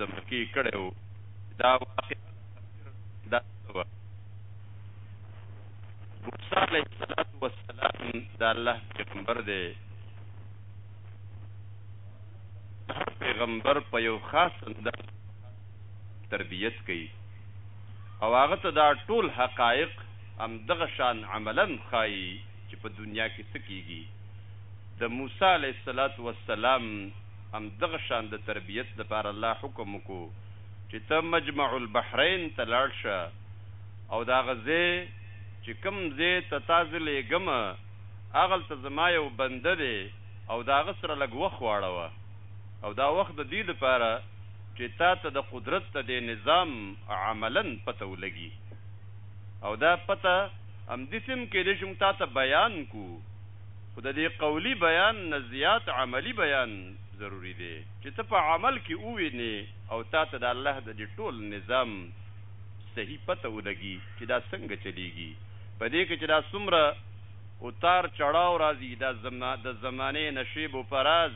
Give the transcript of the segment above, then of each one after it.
د مکې کړی و دا واقعا دا څه وه موسی علیه السلام والسلام د الله پیغمبر دی هر پیغمبر په یو خاص انداز تربیت کوي او هغه ته دا ټول حقایق هم دغه شان عملا ښایي چې په دنیا کې څه کیږي د موسی علیه السلام هم دغه شان د تربیت لپاره الله حکم وکړو چې ته مجمع البحرین ته لاړ شه او د هغه ځای چې کوم ځای ته تا زه لېږم هغلته زما یو بنده دی او د هغه سره لږ وخت واړوه او دا وخت د دې لپاره چې تا ته د قدرت د دې نظام عملاً پته ولګي او دا پته همداسې هم کېدای شي موږ تا ته بیان کړو. خو د دې قولي بیان نه زیات عملي بیان ضروري دی چې ته په عمل کې ووینې او تا ته د الله د دې ټول نظام صحیح پته ولګي چې دا څنګه چلیږي په دې کې چې دا څومره اوتار چړاو راځي دا د زمانې نه شیب و فراز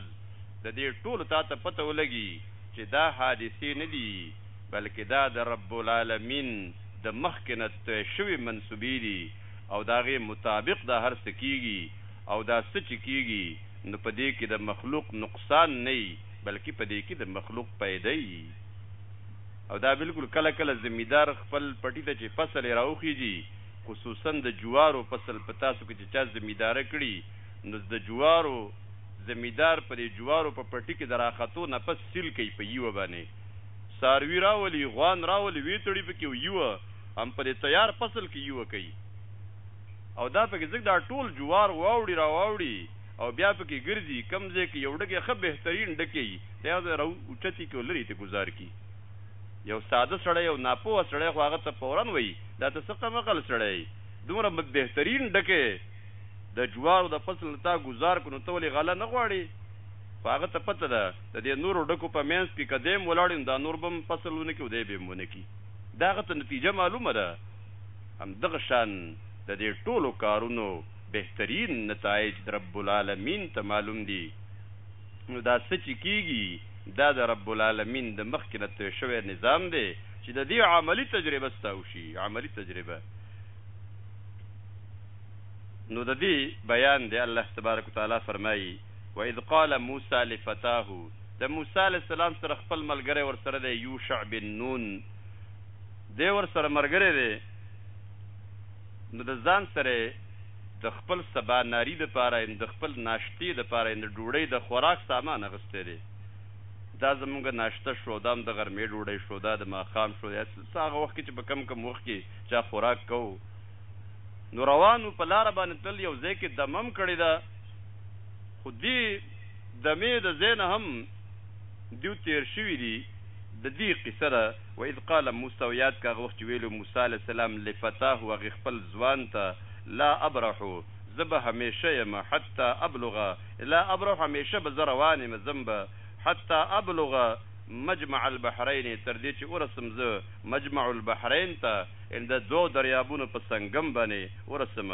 د دې ټولو تا ته پته ولګي چې دا حادثې نه دي بلکې دا د رب العالمین د مخکې نه طی شوې منصوبې دي. او د هغې مطابق دا هر څه کېږي او دا څه چې کېږي نو په دې کې د مخلوق نقصان نه وي بلکې په دې کې د مخلوق پيده وي او دا بلکل کله کله زميدار خپل پټي ته چې فصل يې راوخېژي خصوصاً د جوارو فصل په تاسو کې چې چا زميداره کړي نو د جوارو زميدار په دې جوارو په پټي کې د راختو نه پس سيل کوي په يوه باندې څاروي راولي، غوان راولي، ويې تړي پکې او يوه هم په دې تيار فصل کې يوه کوي او دا پکې ځکه دا ټول جوار واوړي راواوړي او بيا پکې ګرځي، کوم ځای کې يو ډکی ښه بهترين ډکی وي، ته يې هغه ځای راوچتي کړي او لرې يې ترې ګوزار کړي. يو ساده سړی، يو ناپوهه سړی خو هغه ته فورا وايي، دا ته څه کم عقل سړی يې، دومره بهترين ډکی د جوارو د فصل نه تا ګوزار کړ، نو ته ولې غله نه غواړې؟ خو هغه ته پته ده د دې نورو ډکو په مینځ کې که دی هم ولاړ وي نو دا نور به هم فصل ونه کړي او دی به هم ونه کړي دا هغه ته نتیجه معلومه ده هم دغه شان د دې ټولو کارونو بهترین نتایج رب العالمین ته معلوم دي نو دا څه چې کیږي دا د رب العالمین د مخکې نه طی شوی نظام دی چې د دې عملي تجربه ستا وشي عملي تجربه نو د دې بیان دی الله تبارک وتعالی فرمایي واذ قال موسی لفتاه د موسی علیه السلام سره خپل ملګری ورسره دی یوشع بن نون دی ورسره ملګری دی نو د ځان سره د خپل سبا ناری د پاره یې د خپل ناشتې د پاره یې د ډوډۍ د خوراک سامان اغستی دی دا زمونږ ناشته شو دا هم د غرمې ډوډۍ شو دا د ماښام شو یا څه هغه وخت کې چې په کم کم وخت کې چا خوراک کوو نو روانو په لاره باندې تل یو ځای کې دمم کړې ده خو دې دمې د ځای نه هم دیو تیر شوي دي ددي قصه ده و اذ قال موسی او یاد کړه هغه وخت چې ویلي وو موسی علیه السلام لفتاه هغې خپل ځوان ته لا ابرح زه به همیشه یم حتی ابلغ لا ابرح همیشه به زه روان یم ځم به حتی ابلغ مجمع البحرین تر دې چې ورسم زه مجمع البحرین ته یعنې د دوو دریابونو په سنګم باندې ورسم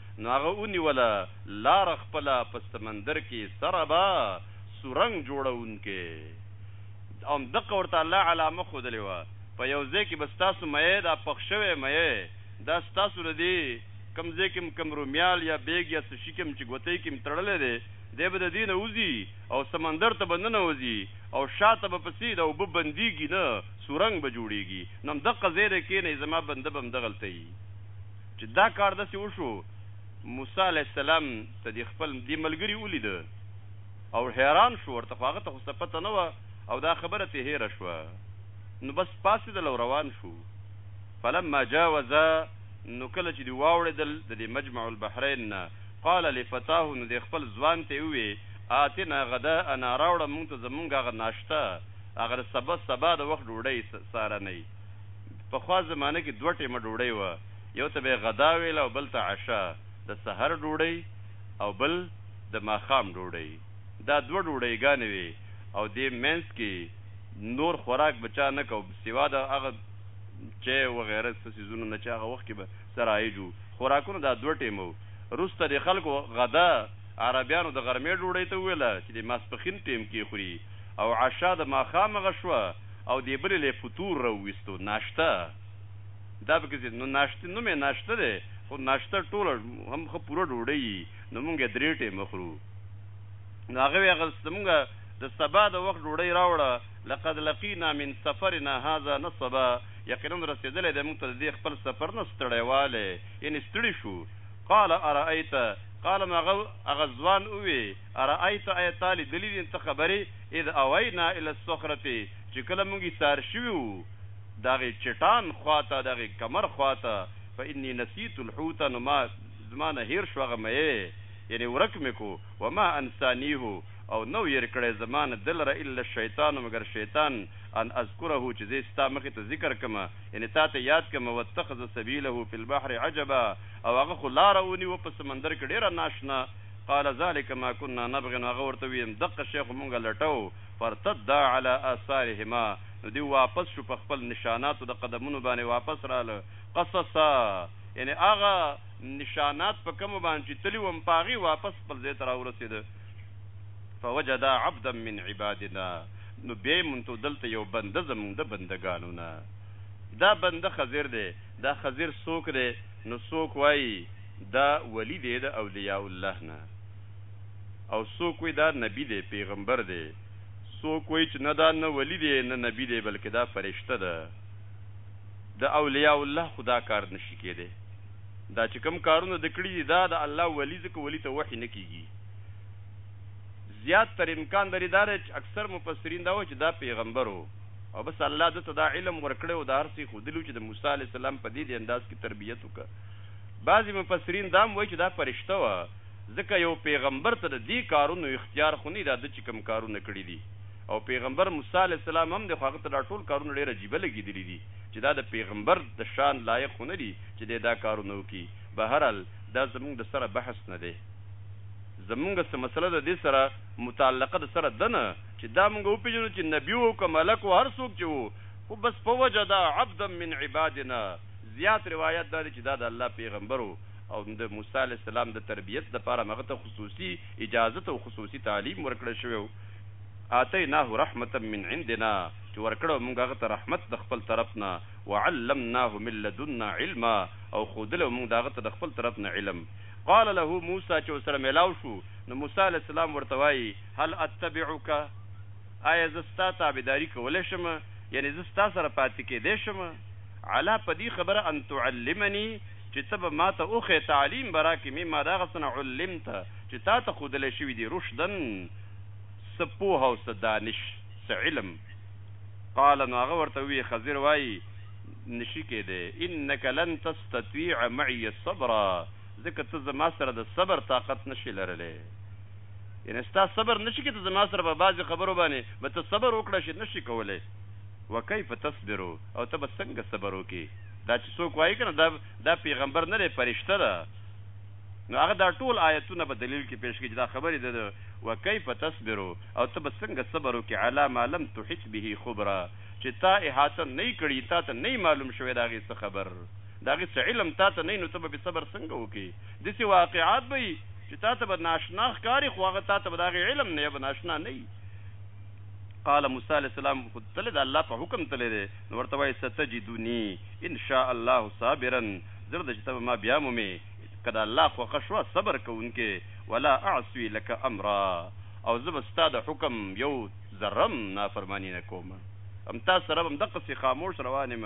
نو هغه ونیوله لاره خپله په سمندر کې سره به سورنګ جوړونکې او هم دقه ورته الله علامه ښودلې وه په یو ځای کې به ستاسو مئې دا پخ شوی مئې دا ستاسو له دې کوم ځای کې هم کوم رومیال یا بیګ یا څه شي کې هم چې ګوتۍ کې هم تړلی دی دی به د دې نه وځي او سمندر ته به ننوځي او شا ته به پسې دا اوبه بندېږي نه سورنګ به جوړېږي نو هم دقه ځای دی کېنئ زما بنده به هم دغلته وي. چې دا کار داسې وشو، موسی علیه السلام ته دې خپل دې ملګري ولید او حیران شو، ورته خو هغه ته خو څه پته نه وه او دا خبره ترې هېره شوه، نو بس پاڅېدل او روان شو، فلما جاوزا نو کله چې دوی واوړېدل د دې مجمع البحرین نه، قال لفتاه نو دې خپل ځوان ته ووې، آتنا غداءنا راوړه مونږ ته زمونږ هغه ناشته، هغه د سبا د وخت ډوډۍ، سهارنۍ. پخوا زمانه کې دوه ټېمه ډوډۍ وه، یو ته به یې غدا ویله او بل ته عشا، د سهار ډوډۍ او بل د ماښام ډوډۍ. دا دوه ډوډۍ ګانې وې او دې مینځ کې نور خوراک به چا نه کاو سوا د هغه چای وغیره څه څیزونو نه چې هغه وخت کې به څه رایج وو. خوراکونه دا دوه ټېمه وو. وروسته دې خلکو غدا عربیانو د غرمې ډوډۍ ته وویله چې د ماسپښین ټېم کې یې خوري او عشا د ماښام هغه شوه او دې بلې لۀ فطور راوويستو، ناشته دا پکې زيات نو ناشته نوم يې ناشته دی، خو ناشته ټوله هم ښه پوره ډوډۍ يي، نو مونږ يې درې ټېمه خورو. نو هغه وې هغه ست مونږ د سبا د وخت ډوډۍ راوړه، لقد لقينا من سفرنا هذا نصبا، يقيناً رسېدلی دی مونږ ته د دې خپل سفر نه ستړی والی، يعنې ستړي شو. قال ارأيت، قال نو هغه هغه ځوان ووې، ارأيت، ايا تا ليدلي دي ته خبرې؟ اذ اوینا الی الصخرة چې کله مونږ ایسار شوي وو د هغې چټان خوا ته، د هغې کمر خوا ته، فإني نسیت الحوت نو ما، زما نه هېر شو هغه مېی، یعنې ورک مې کړو، وما انسانیه او نه و هېر کړی زما نه ده لره الا الشیطان مګر شیطان، ان اذکره چې زه یې ستا مخې ته ذکر کړم، یعنې تا ته یاد کړم، واتخذ سبیله فی البحر عجبا او هغه خو لاره ونیوه په سمندر کې ډېره ناشنا، قال ذلک ما کنا نبغي نو هغه ورته ويم دقه شی خو مونږ لټوو فارتدا علی آثارهما نو دوی واپس شو په خپل نشاناتو د قدمونو باندې واپس راله قصصا يعنې هغه نشانات په کومو باندې چې تللي وم په هغې واپس خپل ځای ته راورسېده فوجدا عبدا من عبادنا نو بیا یې مونږ ته دلته یو بنده زمونږ د بندګانو نه دا بنده خضر دی دا خضر څوک دی نو څوک وايي دا ولي دی د اولياء الله نه او څوک وايي دا نبي دی پيغمبر دی څوک وايي چې نه دا نه ولي دی نه نبي دی بلکې دا فرشته ده د اولياء الله خو دا کار نشي کېدی دا چې کوم کارونه د کړي دي دا د الله ولي ځکه ولي ته وحي نه کېږي زیات تر امکان لري دا دی چې اکثر مفسرین دا وایي چې دا پیغمبر و او بس الله ده ته دا علم ورکړی او دا هر څه یې ښودلي وو چې د موسی علیه السلام په دې دې انداز کې تربیت وکړه. بعضې مفسرین دا هم وایي چې دا فرشته وه ځکه یو پیغمبر ته د دې کارونو اختیار خو نه دا ده چې کوم کارونه کړي دي او پیغمبر موسی علیه السلام هم دی خو هغه ته دا ټول کارونه ډېر عجیبه لګېدلي دي چې دا د پیغمبر د شان لایق خو نه دي چې دی دا کارونه وکړي بهرحال دا زموږ د سره بحث نه دی زموږ څه مسله د دې سره متعلقه د سره ده نه چې دا مونږ وپېژنو چې نبي وو که ملک وو هر څوک چې وو خو بس په وجه دا عبدا من عبادنا زیات روایات دا دي چې دا د الله پېغمبر وو او د موسی علیه السلام د تربیت لپاره هم هغه ته خصوصي اجازت او خصوصي تعلیم ورکړل شوی وو آتیناه رحمة من عندنا چې ورکړی وو مونږ هغه ته رحمت د خپل طرف نه وعلمناه من لدنا علما او ښودلی وو مونږ د هغه ته د خپل طرف نه علم قال له موسی چې ورسره مېلاو شو نو موسی علیه السلام ورته وایي. هل اتبعک، آیا زه ستا تابعداري کولی شم، یعنې زه ستا سره پاتې کېدای شم، علی په دې خبره ان تعلمني چې ته به ما ته وښیې، تعلیم به راکړې، مما د هغه څه نه علمت چې تا ته ښودل شوي دي، رشدا څه پوهه او څه دانش، څه علم. قال نو هغه ورته وویې، خضر وايي، نه شي کېدای، انک لن تستطیع معی صبرا، ځکه ته زما سره د صبر طاقت نه شې لرلی. یعنی ستا صبر نشي کېدای زما سره په بعضې خبرو باندې به ته صبر وکړه شي نشي کولی وکیف تصبر او ته به څنګه صبر وکړي دا چې څوک وایي کنه دا دا پیغمبر نه دی فرشته ده نو هغه دا ټول آیتونه په دلیل کې پیش کړي چې دا خبرې ده وکیف تصبر او ته به څنګه صبر وکړي علی ما لم تحط به خبره چې تا احاطه نه کړي تا ته نه معلوم شوی دا غي څه خبر د هغه څه علم تا ته نه وي نو ته به پرې صبر څنګه وکړې؟ داسې واقعات به وي چې تا ته به نااشنا ښکاري خو هغه تا ته به د هغې علم نه یا به نااشنا نه وي. قال موسی علیه السلام خو تللی د الله په حکم تللی دی نو ورته وایي، ستجدني ان شاء الله صابرا زر ده چې ته به ما بیا مومې که د الله خوښه شوه صبر کوونکی، ولا اعصي لک امرا او زه به ستا د حکم یو ذره هم نافرماني نه کوم. همتا سره به همدقسې خاموش روان یم.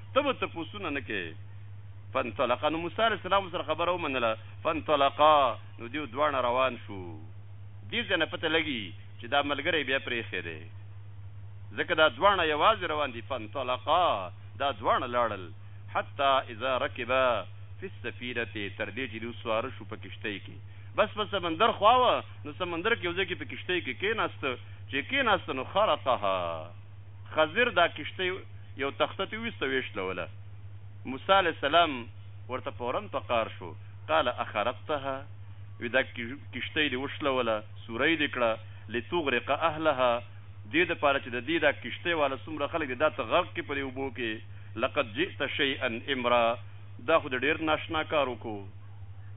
ته به تپوسونه نه کوې فانطلقا نو موسی علیه السلام سره خبره ومنله فانطلقا نو دیو دواړه روان شو دې ځای نه پته لګي چې دا ملګری بیا پرېښی دی ځکه دا دواړه یوازې روان دي فانطلقا دا دواړه لاړل حتی اذا رکبا فی السفینه تر دې چې دوی سواره شو په کښتۍ کې بس په سمندر خوا وه نو سمندر کې یو ځای کې په کښتۍ کې کېناسته چې کېناسته نو خرقها خضر دا کښتۍ یو تخته ته ویسته ویشلوله، موسی علیه السلام ورته فوراً په قار شو، قال اخرقتها، وی دا کښتۍ دې وشلوله، سوری دې کړه، لتغرق اهلها، دې دپاره چې ددې دا کښتۍ واله څومره خلک دې دا ته غرق کړي په دې اوبو کې، لقد جئت شیئا امرا، دا خو دې ډیر ناشنا کار وکړو،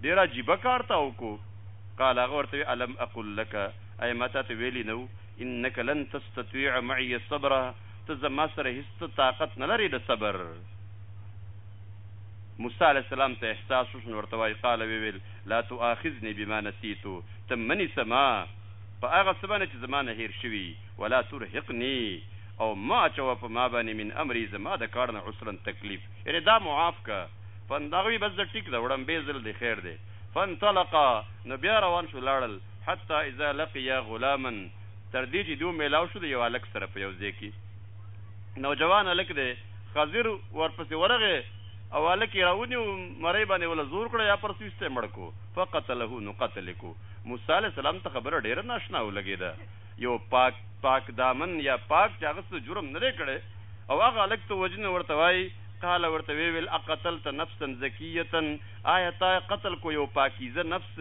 ډیر عجیبه کار تا وکړو، قال هغه ورته وی الم اقل لک، ایا ما تاته ویلي نه وو انک لن تستطیع معی صبرا ته زما سره هیڅ ته طاقت نه لری د صبر. موسی علیه السلام ته احساس وشو نو ورته وایي، قال ویې ویل، لا تؤاخذنی بما نسیت ته مه نیسه ما په هغه څه باندې چې زما نه هېر شوي، ولا ترهقنی او مه اچوه په ما باندې من امری زما د کار نه عسرا تکلیف یعنې دا معاف که فانطلقا هغه وایي بس زه ټیک ده وړم بې ځل دی خیر دی فانطلقا نو بیا روان شو لاړل. حتی اذا لقیا غلاما تر دې چې دوی میلاو شو د یو هلک سره په یو ځای کې نوجوان هلک دی خضر ورپسې ورغی او هلک یې راونیو مرۍ باندې وله زور کړه یا پر سویسته یې مړ کو فقتله نو قتل یې کو موسی علیه السلام ته خبره ډېره ناشنا ولګېده یو پاک پاک دامن یا پاک چې هغه څه جرم نه دی کړی او هغه هلک ته وجنه ورته وایي قال ورته ویل اقتلت نفسا زکیه آیا تا قتل کو یو پاکیزه نفس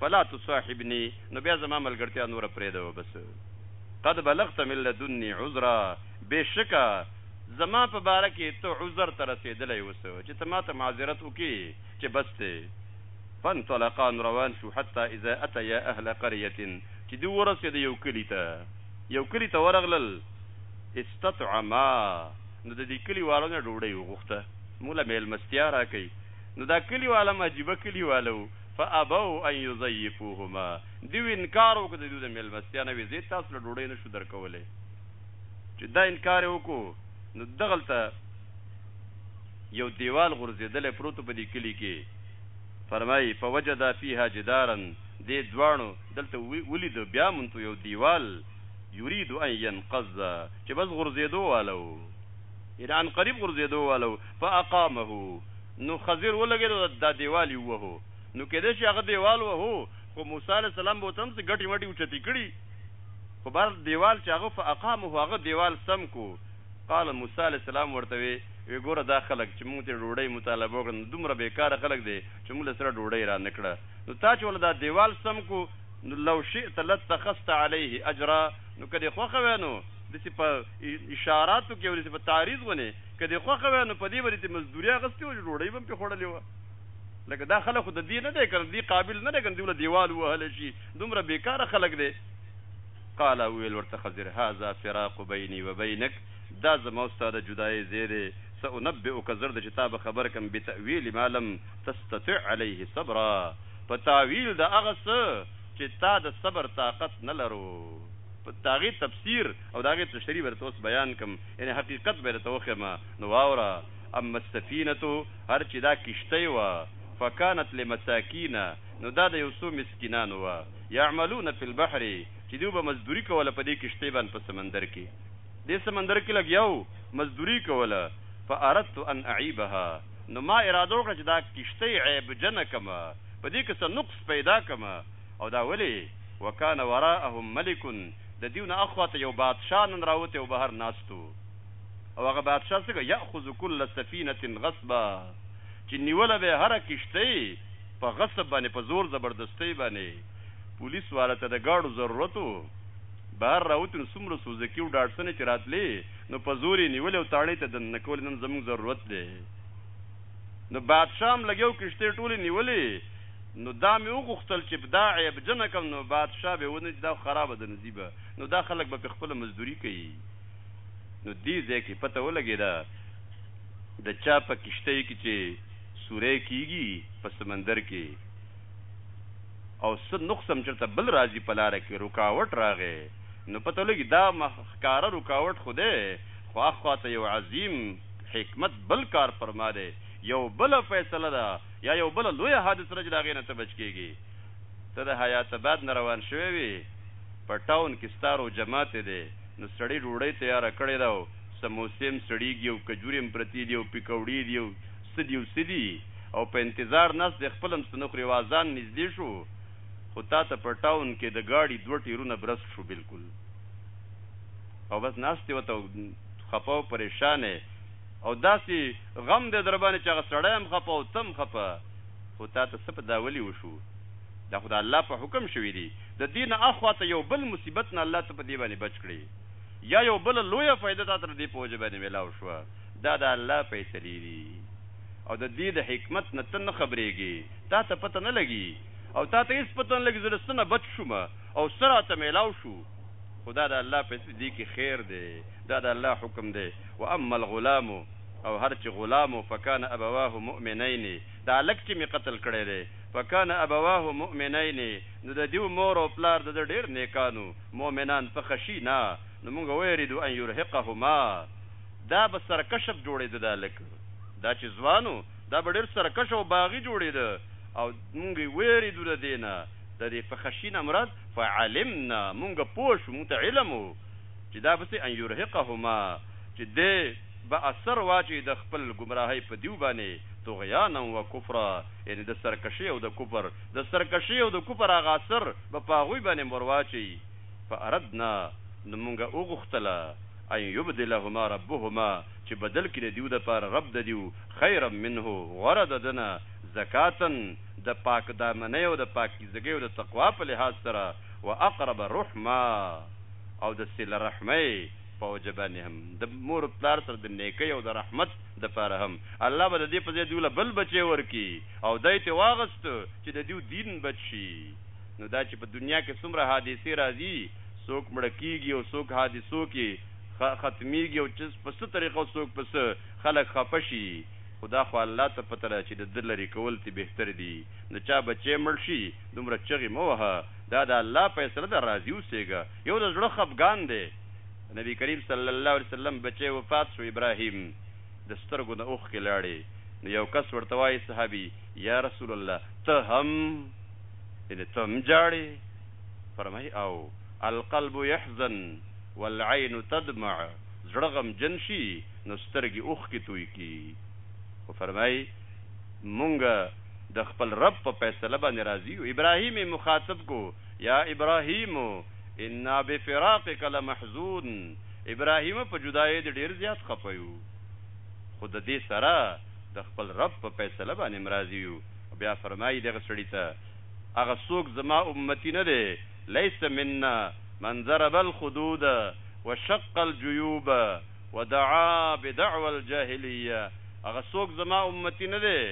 فلا تصاحبني نو بیا زما ملګرتیا نوره پرېږده بس قد بلغت من لدني عذرا بېشکه زما په باره کې ته عذر ته رسېدلی اوس چې ته ماته معذرت وکړي چې بس دی فانطلقا نو روان شو حتی اذا اتیا اهل قریه چې دوی ورسېده یو کلي ته یو کلي ته ورغلل استطعما نو د دې کلي والو نه ډوډۍ وغوښته موږ له مېلمستیا راکوي نو دا کلي والا هم عجیبه کلي والا و فابوا ان یضیفوهما، دوی انکار وکړ د دوی د مېلمستیا نه، وې زېد تاسو له ډوډۍ نه شو درکولی. چې دا انکار یې وکړو نو دغلته یو دېوال غورځېدلی پروت و په دې کلي کې، فرمایي، فوجدا فیها جدارا، دې دواړو دلته ولید بیا موندو یو دېوال، یرید ان ینقض، چې بس غورځېدو واله و، یعنې عنقریب غورځېدو واله و، فاقامه، نو خضر ولګېد او دا دېوال یې ووهو. نو کېدای شي هغه دېوال ووهو، خو موسی علیه السلام به ورته هم څه ګټې مټې اوچتې کړي. خو بهر حال دېوال چې هغه فاقامه هغه دېوال سم کړو. قال موسی علیه السلام ورته وې، وې ګوره دا خلک چې موږ ترې ډوډۍ مطالبه وکړه، نو دومره بې کاره خلک دی چې موږ له سره ډوډۍ را نه کړه. نو تا چې ورله دا دېوال سم کړو، نو لو شئت لاتخذت علیه اجرا، نو که دې خوښه وای نو داسې په اشاراتو کې او داسې په تعریض غونې که دې خوښه وای نو په دې به دې مزدوري اخیستې وه چې ډوډۍ به هم پرې خوړلې وه لکه دا خلک خو د دې نه دی که نه دې قابل نه دی که نه دوی له دیوال ووهلی شي دومره بېکاره خلک دی قال وویل ورته خضر هذا فراق بیني و بینک دا زما او ستا د جدایۍ ځای دی سأنبئک زر د چې تا به خبر کړم بتأویل ما لم تستطع علیه صبرا په تاویل د هغه څه چې تا د صبر طاقت نه لرو په داغې تفسیر او داغې تشریح ورته اوس بیان کم یعنې حقیقت به درته وښیم، نو واوره، اما السفینة، هر چې دا کشتۍ وه، فکانت لمساکین، نو دا د یو څو مسکینانو وه، یعملون فی البحر، چې دوی به مزدوري کوله په دې کشتۍ باندې په سمندر کې، دې سمندر کې لګیا وو، مزدوري یې کوله، فاردت ان اعیبها، نو ما اراده وکړه چې دا کشتۍ عیبجنه کړم، په دې کې څه نقص پیدا کړم، او دا ولې؟ وکان وراءهم ملک، د دوی نه اخوا ته یو بادشاه ننراوتی او بهر ناست و. او هغه بادشاه څنګه؟ یأخذ کل سفینة غصبا، چې نیوله به یې هره کښتۍ په غصب باندې، په زور زبردستۍ باندې. پولیس والا ته د ګاډو ضرورت و، بهر راوتی نو څومره سوزکي او ډاټسنې چې راتلې نو په زور یې نیولې او تاڼۍ ته دننه کولې، نن زموږ ضرورت دی. نو بادشاه هم لګیا و، کښتۍ ټولې نیولې، نو دا مې وغوښتل چې په دا عیبجنه کړم، نو بادشاه بیا ونیول چې دا خو خرابه ده، نو ځي به، نو دا خلک به پرې خپله مزدوري کوي. نو دې ځای کې پته ولګېده، د چا په کښتۍ کې چې سوری کېږي په سمندر کې او څه نقص هم چېرته بل راځي په لاره کې، رکاوټ راغی، نو پته ولګي دا ښکاره رکاوټ خو دی، خو اخوا ته یو عظیم، حکمت بل کار پر ما دی، یو بله فیصله ده یا یو بله لویه حادثه ده چې د هغې نه ته بچ کېږې. ته د حیات اباد نه روان شوی وې، په ټاون کې ستا روژهماتې دی، نو سړي ډوډۍ تیاره کړې ده او سموسې هم سړېږي او کجورې هم پرتې دي او پکوړې دي او څه دي او څه دي او په انتظار ناست دی، خپل هم څه نه خورې او اذان نږدې شو، خو تا ته په ټاون کې د ګاډي دوه ټیرونه برسک شو، بلکل. او بس ناست یې ورته خپه او پریشان یې او داسې غم دی درباندې چې هغه سړی هم خپه او ته هم خپه خو تاته څه په دا ولې وشو دا خو د الله په حکم شوي دي د دې نه اخوا ته یو بل مصیبت نه الله ته په دې باندې بچ کړي یا یو بل لویه فایده تاته د دې په وجه باندې ملاو شوه دا د الله فیصلې دي او د دې د حکمت نه ته نه خبرېږي تاته پته نه لګي او تاته هیڅ پته نه لګي زه له څه نه بچ شوم او څه راته میلاو شو خو دا د الله په دې کې خیر دی، دا د الله حکم دی، واما الغلام او هر چې غلام و فکان ابواه مؤمنین دا هلک چې مې قتل کړی دی، فکان ابواه مؤمنین نو د دیو مور او پلار د ده ډېر نېکان و، مؤمنان په خشینا نو مونږ ویرېدو ان یرهقهما دا به سرکشه جوړېده دا هلک دا چې ځوان و دا به ډېر سرکشه او باغي جوړېده او مونږ ویرېدو د دې نه د دې په خشینا مراد فعلمنا مونږ پوه شو مونږ ته علم وو چې دا به څه ان يرهقهما چې دی به اثر واچوي د خپل ګمراهۍ په دیو باندې طغیانا وکفرا یعنې د سرکشۍ او د کفر د سرکشۍ او د کفر هغه اثر به په هغوی باندې ور واچوي فاردنا نو مونږ وغوښتله ان یبدلهما ربهما چې بدل کړي د دیو دپاره رب د دیو خیرا منه غوره د ده نه زکاة د پاک دامنۍ او د پاکیزګۍ او د تقوا په لحاظ سره واقرب رحما او د صله رحمۍ په وجه باندې هم د مور او پلار سره د نیکۍ او د رحمت د پاره هم الله به د دې په ځای دوی له بل بچی ورکړي او دی ترې واغست چې د دوی دین بچ شي نو دا چې په دنیا کې څومره حادثې راځي څوک مړه کیږي او څوک حادثو کې ختمیږي او چې په څه طریقه او څوک په څه خلک خفه شي. خو دا خو الله ته پته ده چې د ده لرې کول ترې بهتر دي. د چا بچی مړ شي، دومره چغې مه وهه، دا د الله فیصله ده، راضي اوسېږه، یو د زړه خپګان دی. د نبي کریم صلی الله علیه وسلم بچی وفات شو، ابراهیم د سترګو نه اوښکې لاړې، نو یو کس ورته وايي، صحابي، یا رسول الله! ته هم، یعنې ته هم ژاړې؟ فرمايي، او، القلب یحزن والعین تدمع. زړه غمجن شي نو سترګې اوښکې توی کړي خو فرمايي، مونږ د خپل رب په فيصله باندې راضي يو، ابراهيم يې مخاطب کړو، يا ابراهيم انا بفراقک لمحزون، ابراهيمه په جدايۍ دې ډېر زيات خپه يو، خو د دې سره د خپل رب په فيصله باندې هم راضي يو، بيا فرمايي دغه سړي ته، هغه څوک زما امتي نه دی، ليس منا من ضرب الخدود وشق الجيوب ودعا بدعوی الجاهليه هغه څوک زما امتي نه دی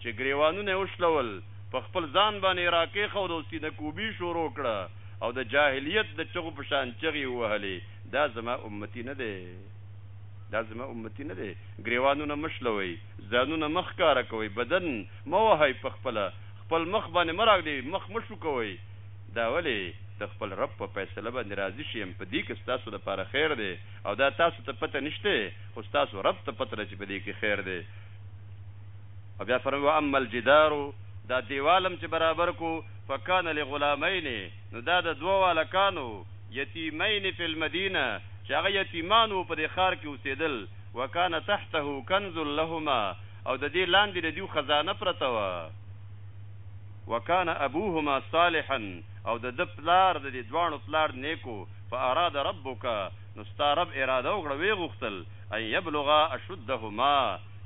چې ګريوانونه يې وشلول، په خپل ځان باندې يې راکېښود او سينه کوبي شروع کړه او د جاهليت د چغو په شان چغې يې ووهلې، دا زما امتي نه دی، دا زما امتي نه دی، ګريوانونه مه شلوئ، ځانونه مه ښکاره کوئ، بدن مه وهئ، په خپله خپل مخ باندې مه راږدئ، مخ مه شوکوئ. دا ولې د خپل رب په فیصله باندې راضي شئ، په دې کې ستاسو لپاره خیر دی او دا تاسو ته پته نشته، خو ستاسو رب ته پته ده چې په دې کې خیر دی. او بیا فرمايي، واما الجدار، دا دیوال هم چې برابر کړو، فکان لغلامین، نو دا د دوو هلکانو و، یتیمین فی المدینة، چې هغه یتیمان وو په دې ښار کې اوسېدل، وکان تحته کنز لهما، او د دې لاندې د دوی خزانه پرته وه. وکان ابوهما صالحا او د ده پلار د دې دواړو پلار نېک و، فاراد ربک نو ستا رب اراده وکړه ویې غوښتل، ان یبلغا اشدهما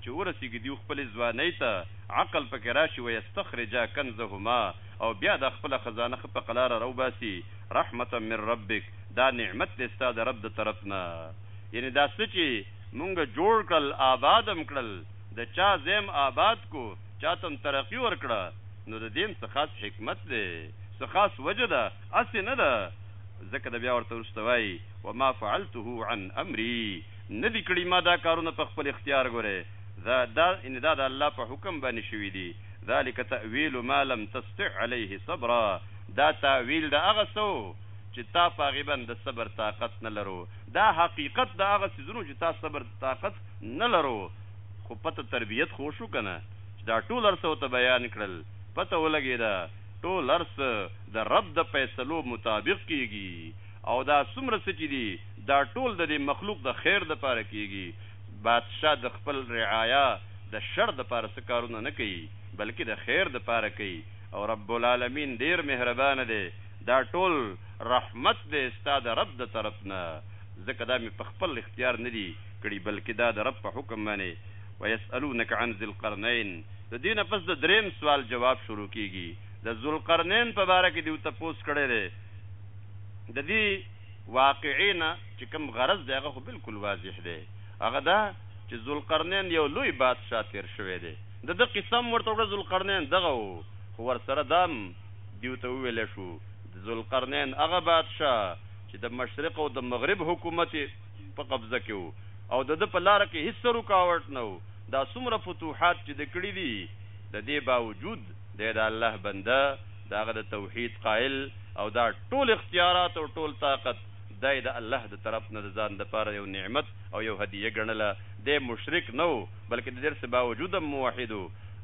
چې ورسېږي دوی خپلې ځوانۍ ته، عقل په کې راشي، ویستخرجا کنزهما او بیا دا خپله خزانه ښه په قلاره راوباسي، رحمة من ربک دا نعمت دی ستا د رب د طرف نه، یعنې دا څه چې مونږ جوړ کړل آباد هم کړل د چا ځای هم آباد کړو، چاته هم ترقي ورکړه نو د دې هم څه خاص حکمت دی، څه خاص وجه ده، هسې نه ده، ځکه ده بیا ورته وروسته وايي، وما فعلته عن امري، نه دي کړي ما دا کارونه په خپل اختیار ګوره دا دا یعنې دا د الله په حکم باندې شوي دي، ذلک تأویل ما لم تسطع علیه صبرا، دا تاویل د هغه څه وو چې تا په هغې باندې د صبر طاقت نه لرو، دا حقیقت د هغه څیزونو چې تا صبر طاقت نه لرو. خو پته تربیت خو وشو کنه چې دا ټول هر څه ورته بیان کړل پته ولګیده ټول هر څه د رب د فیصلو مطابق کیږي او دا څومره څه چې دي دا ټول د دې مخلوق د خیر د پاره کیږي بادشاه د خپل رعایا د شر د پاره څه کارونه نه کوي بلکې د خیر د پاره کوي او رب العالمین ډیر مهربان دی دا ټول رحمت دی ستا د رب د طرف نه ځکه دا مې په خپل اختیار نه دي کړي بلکه دا د رب په حکم باندې ويسألونک عن ذي القرنين د دې نه پس د دريم سوال جواب شروع کيږي د ذوالقرنين په باره کې ديو تپوس کړی دی د دې واقعې نه چې کوم غرض دی هغه خو بالکل واضح دی هغه دا چې ذوالقرنين يو لوی بادشاه تیر شوی دی د ده قصه هم ورته وکړه ذوالقرنين دغه و خو ورسره دا هم دیو ته وویل شو د ذوالقرنين هغه بادشاه چې د مشرق او د مغرب حکومت په قبضه کې و او د ده په لاره کې هېڅ رکاوټ نه و، دا څومره فتوحات چې ده کړي دي، د دې باوجود دی د الله بنده، د هغه د توحید قایل او دا ټول اختیارات او ټول طاقت ده یې د الله د طرف نه د ځان لپاره یو نعمت او یو هدیه ګڼله، دی مشرک نه و، بلکې د دې هرڅه باوجود هم موحد و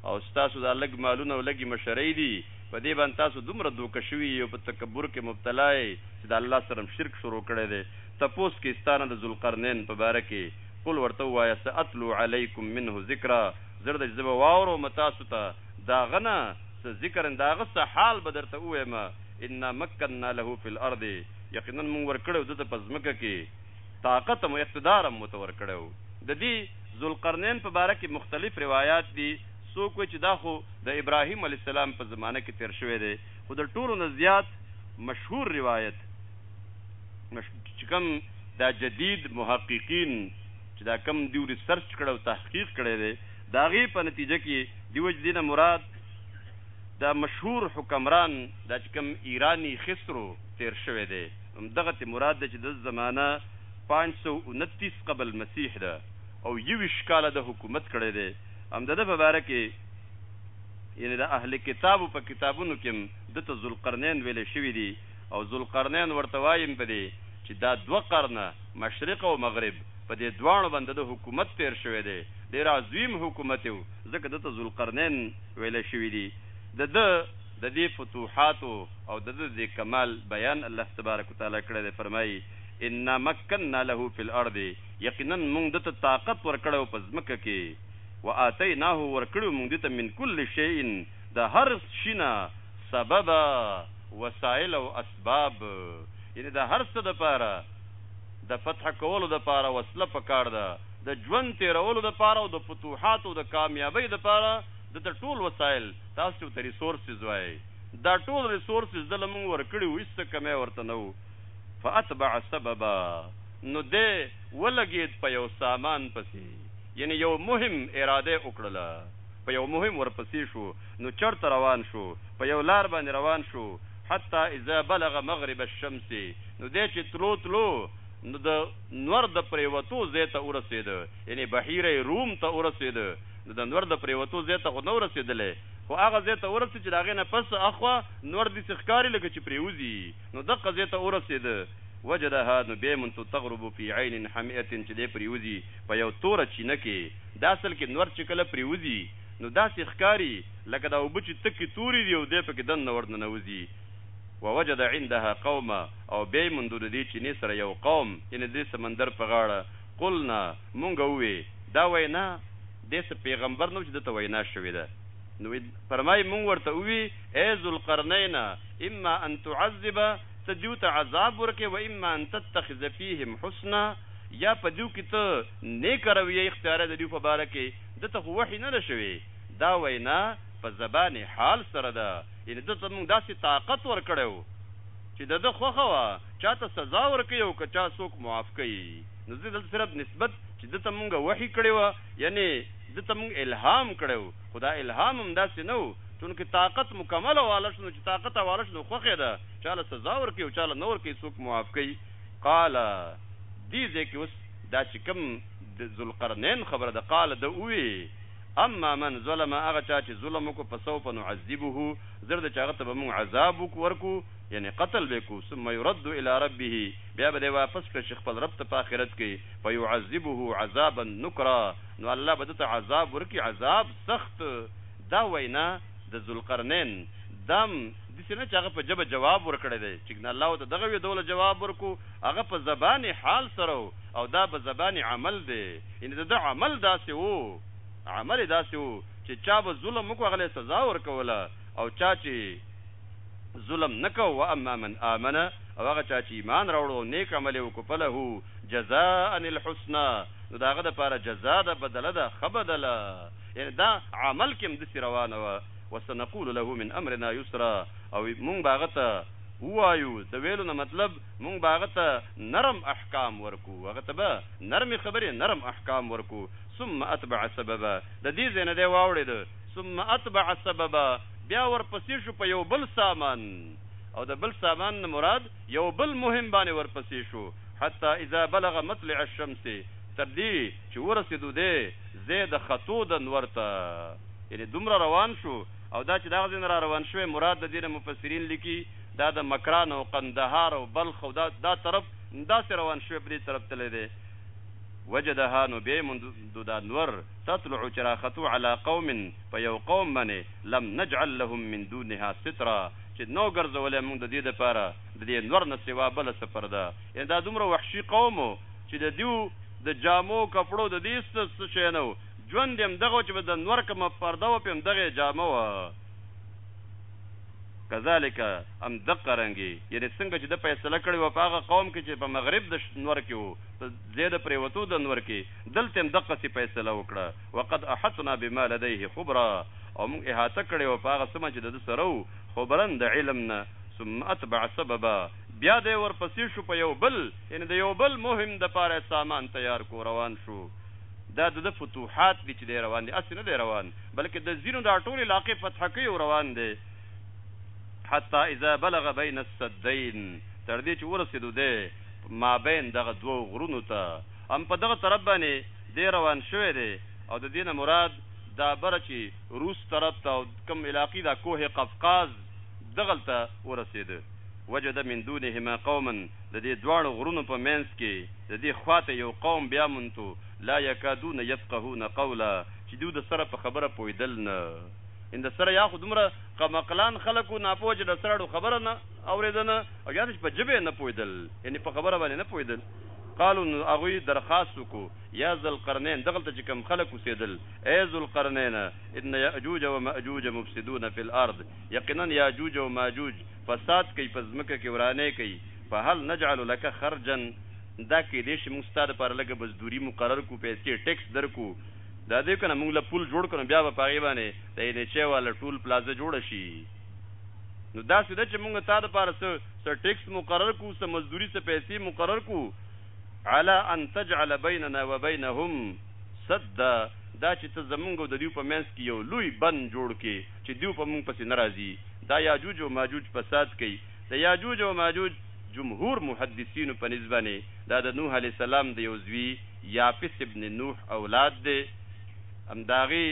او ستاسو دا لږ مالونه او لږې مشرۍ دي، په دې باندې تاسو دومره دوکه شوي یئ او په تکبر کې مبتلا یئ چې د الله سره هم شرک شروع کړی دی. تپوس کي ستا نه د ذوالقرنين په باره کي قل ورته ووايه ساتلو عليکم منه ذکرا زړه ده چي زه به واوروم تاسو ته د هغه نه څه ذکرا د هغه څه حال به درته ووايم انا مکنا له في الارض يقينا موږ ورکړی وو ده ته په ځمکه کي طاقت هم اقتدار هم مو ته ورکړی وو د دي ذوالقرنين په باره کي مختلف روايات دي څوک وايي چي دا خو د ابراهيم عليه السلام په زمانه کي تير شوی دی خو د ټولو نه زيات مشهور روايت چې کوم دا جدید محققین چې دا کوم دیو ریسرچ کړه او تحقیق کړی دی د هغې په نتیجه کې دیو جدي نه مراد دا مشهور حکمران دا چې کوم ایرانی خسرو تیر شوی دی همدغه ته مراد ده چې د زمانه 529 قبل مسیح ده او یوش کاله د حکومت کړی دی هم د ده په باره کې یعنی د اهل کتابو په کتابونو کې هم ده ته ذوالقرنین ویلی شوي دي او ذوالقرنین ورته وایم په دې چې دا دوه قرنه مشرق او مغرب په دې دواړو باندې دده حکومت تېر شوی دی، ډېر عظیم حکومت یې و، ځکه ده ته ذوالقرنین ویل شوي دي، دده ددې فتوحاتو او دده ددې کمال بیان الله تبارک وتعالی کړی دی، فرمایي، انا مکنا له فی الارض یقینا مونږ ده ته طاقت ورکړی و په ځمکه کې، وآتیناه ورکړي وو مونږ ده ته من کل شیء د هر شي نه سبب، وسائل او اسباب، یعنې د هر څه لپاره د فتح کولو لپاره وسله پکار ده، د ژوند تېرولو لپاره او د فتوحاتو او د کامیابۍ لپاره ده ته ټول وسائل، تاسې ورته ریسورسز وایئ، دا ټول ریسورسز ده له موږ ورکړي وو، هېڅ څه کمی ورته نه وو، فاتبع سببا نو دی ولګېد په یو سامان پسې. یعنی یو مهم اراده وکړله په یو مهم ورپسی شو نو چرته روان شو په یو لار باندی روان شو حتی اذا بلغ مغرب الشمس نو دی چی تلو تلو نو د نور د پریوتو ځای ته ورسیده یعنی بحیره روم ته ورسیده نو د نور د پریوتو ځای ته خو نه ورسیدلی خو هغه ځای ته ورسید چی د هغه نه پس اخوا نور دسی ښکاری لکه چی پریوزی نو دقه ځای ته ورسیده وجدها نو بیا یې موندتو تغرب فی عین حمیه چی دی پریوزی په یو توره چینه کې د اصل کې نور چې کله پرېوځي نو داسې ښکاري لکه دا اوبه چې تکې تورې دي او دی پکې دننه ورننوځي ووجد عندها قوما او بیا یې موندو د دې چینې سره یو قوم یعنې د دې سمندر په غاړه قلنا مونږ ووې دا وینا دی څه پیغمبر نه و چې ده ته وینا شوې ده نو فرمایي مونږ ورته ووې ای ذوالقرنین اما ان تعذب ته دیو ته عذاب ورکې و اما ان تتخذ فیهم حسنا یا په دوی کې ته نیکه رویه اختیاروې د دوی په باره کې ده ته خو وحی نه ده شوې، دا وینا په زبان حال سره ده، یعنې ده ته مونږ داسې طاقت ورکړی وو چې د ده خوښه وه چا ته سزا ورکوي او که چا څوک معاف کوي، نو ځکه دلته صرف نسبت چې ده ته مونږ وحی کړې وه یعنې ده ته مونږ الهام کړی وو، خو دا الهام هم داسې نه وو چونکه طاقت مکمل حواله شو، نو چې طاقت حواله شو نو خوښه ده چا له سزا ورکوي او چا له نه ورکوي څوک معاف کوي. قال دې ځای کې اوس دا چې کوم د ذوالقرنین خبره ده، قال ده ووې، اما من ظلم هغه چا چې ظلم وکړو فسوف نعذبه زر ده چې هغه ته به مونږ عذاب ورکړو یعنې قتل به یې کړو ثم یرد الی ربه بیا به دی واپس کړی شي خپل رب ته په آخرت کې فیعذبه عذابا نکرا نو الله به ده ته عذاب ورکړي عذاب سخت دا وینا د ذوالقرنین دام دسې نه چې هغه په ژبه جواب ورکړی دی، چګنه الله ته دغه وې دوله جواب ورکو، هغه په زبان حال سره و او دا به زبان عمل دی، یعنې د ده عمل داسې و، عمل یې داسې و، چې چا به ظلم وکړو هغه له یې سزا ورکوله او چا چې ظلم نه کوو، واما من آمن، او هغه چا چې ایمان راوړو او نیک عمل یې وکړو، فله جزاء الحسنی، نو د هغه لپاره جزاء ده، بدله ده، ښه بدله، یعنې دا عمل کې هم دسې روانه وه. وسنقول له من امرنا یسرا او مونږ به هغه ته ووایو د ویلو نه مطلب مونږ به هغه ته نرم احکام ورکو هغه ته به نرمې خبرې نرم احکام ورکو ثم اتبع سببا د دې ځای نه دی واوړېد ثم اتبع سببا بیا ورپسې شو په یو بل سامان او د بل سامان نه مراد یو بل مهم باندې ورپسې شو حتی اذا بلغ مطلع الشمس تر دې چې ورسېدو دې ځای د ختو د نور ته یعنې دومره روان شو او دا چې د هغه ځای نه را روان شوی مراد د دې نه مفسرین لیکي دا د مکران او قندهار او بلخ او دا دا طرف داسې روان شوی په دې طرف تللی دی وجدها نو بیا موندو دا نور تطلع چې را ختو علی قوم په یو قوم باندې لم نجعل لهم من دونها سترا چې نو ګرځولی موږ د دې دپاره د دې نور نه سوا بله څه پرده یعنې دا دومره وحشي قوم چې د دیو د جامو کپړو د دې څه څه شی نه وو، ژوند یې همدغه وو چې په دنور کومه پرده وه پرې همدغه یې جامه وه. کذالک همدقه رنګې یعنې څنګه چې ده فیصله کړې وه په هغه قوم کې چې په مغرب د نور کې وو په ځای د پرېوتو د نور کې دلته هم دقسې فیصله وکړه وقد احطنا بما لدیه خبرا او موږ احاطه کړې وه په هغه څه باندې چې د ده سره وو خبرا د علم نه ثم اتبع سببا بیا دی ورپسی شو په یو بل یعنی د یو بل مهم د پاره یې سامان تیار کو روان شو دا دده فتوحات دی چی دی روان دی هسی نه دی روان بلکه د ځینو دا ټول علاقی فتح کوی او روان دی حتی اذا بلغ بین السدین تر دی چی ورسیدو دی مابین دغه دوو غرونو ته هم په دغه طرف باندې دی روان شوی دی او د دینه مراد دا بره چی روس طرف ته او کوم علاقی دا کوه قفقاز دغلته ورسیده وجد من دونهما قوما د دې دواړو غرونو په منځ کې د دې خوا ته یو قوم بیا موندتو لا یکادون یفقهون قولا چې دوی د سره په خبره پوهیدل نه ان د سره یا خو دومره قمقلان خلک وو ناپوه چې د سره خبره نه اورېده نه او یا چې په ژبه یې نه پوهېدل یعنې په خبره باندې نه پوهېدل قالو نو هغوی درخواست وکړو یا ذوالقرنین دغلته چې کوم خلک اوسېدل ای ذوالقرنینه ان یأجوج و مأجوج مفسدون فی الارض یقینا یاجوج او ماجوج فساد کوي په ځمکه کې ورانۍ کوي فهل نجعل لک خرجا دا کیدای شي موږ ستا لپاره لږه مزدوري مقرر کړو پیسې ټیکس درکړو دا دی کنه موږ له پول جوړ کړو بیا به په هغې باندې د انیچې والا ټول پلازه جوړه شي نو داسې ده چې موږ تا لپاره څه څه ټیکس مقرر کړو څه مزدوري څه پیسې مقرر کړو علا ان تجعل بیننا وبینهم سد دا چې ته زمونږ د دیو په منځ کې یو لوی بند جوړ کې چې دوی په موږ پسې نه راځي دا یاجوج او ماجوج فساد کوي د یاجوج او ماجوج جمهور محدثینو په نس باندې دا د نوح علیه السلام د یو زوی یافث ابن نوح اولاد دی هم د هغې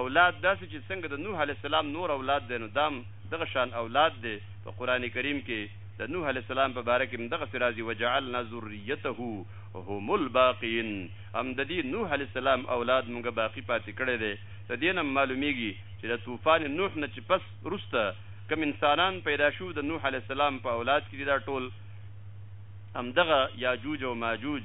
اولاد داسې چې څنګه د نوح علیه السلام نور اولاد دی نو دا هم دغه شان اولاد دی په قرآن کریم کې د نوح علیه السلام په باره کې هم دغسې راځي وجعلنا ذریته هم الباقین هم د دې نوح علیه السلام اولاد موږ باقي پاتې کړی دی د دې نه معلومېږي چې د طوفان نوح نه چې پس وروسته کوم انسانان پیدا شوي د نوح علیه السلام په اولاد کې دي دا ټول همدغه یاجوج او ماجوج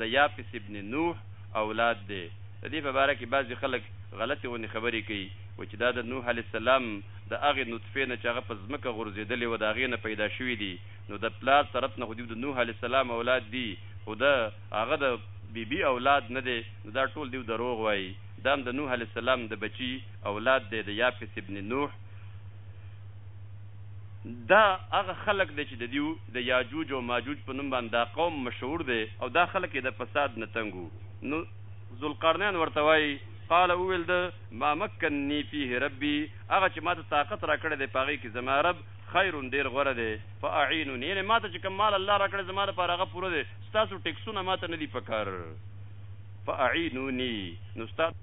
د یافث ابن نوح اولاد دی. د دې په باره کې بعضې خلک غلطې غوندې خبرې کوي وایي چې دا د نوح علیه السلام د هغې نطفې نه چې هغه په ځمکه غورځېدلې وه د هغې نه پیدا شوي دي نو د پلار طرف نه خو دوی د نوح علیه السلام اولاد دي خو د هغه د بي بي اولاد نه دی نو دا ټول دیو دروغ وایی دا هم د نوح علی سلام د بچی اولاد دی د یافث ابن نوح دا هغه خلک دی چی د دیو د یاجوج او ماجوج په نوم باندې دا قوم مشهور دی او دا خلک یې د فساد نه تنګ وو نو ذوالقرنین ورته وایی قال وویل ده ما مکنی فيه ربی هغه چې ماته طاقت راکړی دی په هغې کې زما رب خير ډېر غوره دی، فاعينوني يعنې ما ته چې کوم مال الله راکړی زما لپاره هغه پوره دی، ستاسو ټېکسونه ما ته نه دي پکار، فاعينوني نو ستاسو.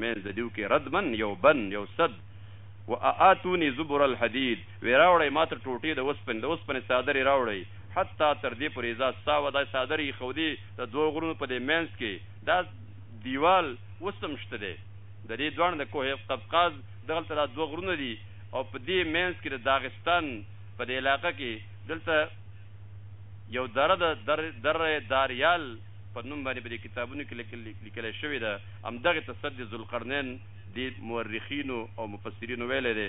مینځ د دیو کې ردمن یو بن یو صد و ااتونی زبر الحدید وی راوړی ما ته ټوټې د اوسپنې د اوسپنې څادرې راوړی حتی تر دې پورې اذا ساوه دا څادرې ایښودې د دوو غرونو په دې مینځ کې دا دیوال اوس هم شته دی د دې دواړو د کوه قفقاز دغلته دا دوه غرونه دي او په دې مینځ کې د داغستان په دې علاقه کې دلته یو دره ده در دره داریال په نوم باندې په دې کتابونو کې لیکل شوې ده هم دغه ته سد ذوالقرنین دې مورخینو او مفسرینو ویلې ده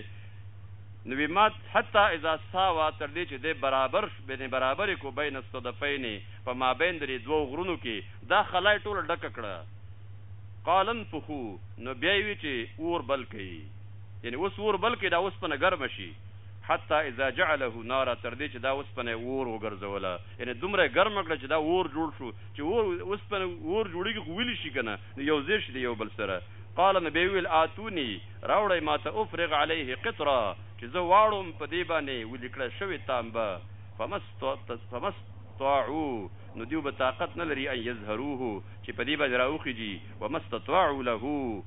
نو مات حتی اذا ساوا تر دې چې د برابر بین برابر کو بین الصدفین په مابین درې دوه غرونو کې دا خلای ټوله ډک کړه قالا فخو، نو بیا یې وي چې اور بل کړئ، یعنې اوس اور بل کړئ، دا اوسپنه ګرمه شي، حتی اذا جعله نارا، تر دې چې دا اوسپنه یې اور وګرځوله، یعنې دومره یې ګرمه کړه چې دا اور جوړ شو، چې اور، اوسپنه اور جوړېږي خو ویلې شي که نه، نو یو ځای شي د یو بل سره، قالا نو بیا یې وویل، آتوني، راوړئ ماته افرغ علیه قطرا، چې زه واړوم په دې باندې ویلې کړی شوې تانبه، فما استطاعو. نو دوی به طاقت نه لري ان یظهروه چې په دې باندې راوخیژي، وما استطاعوا له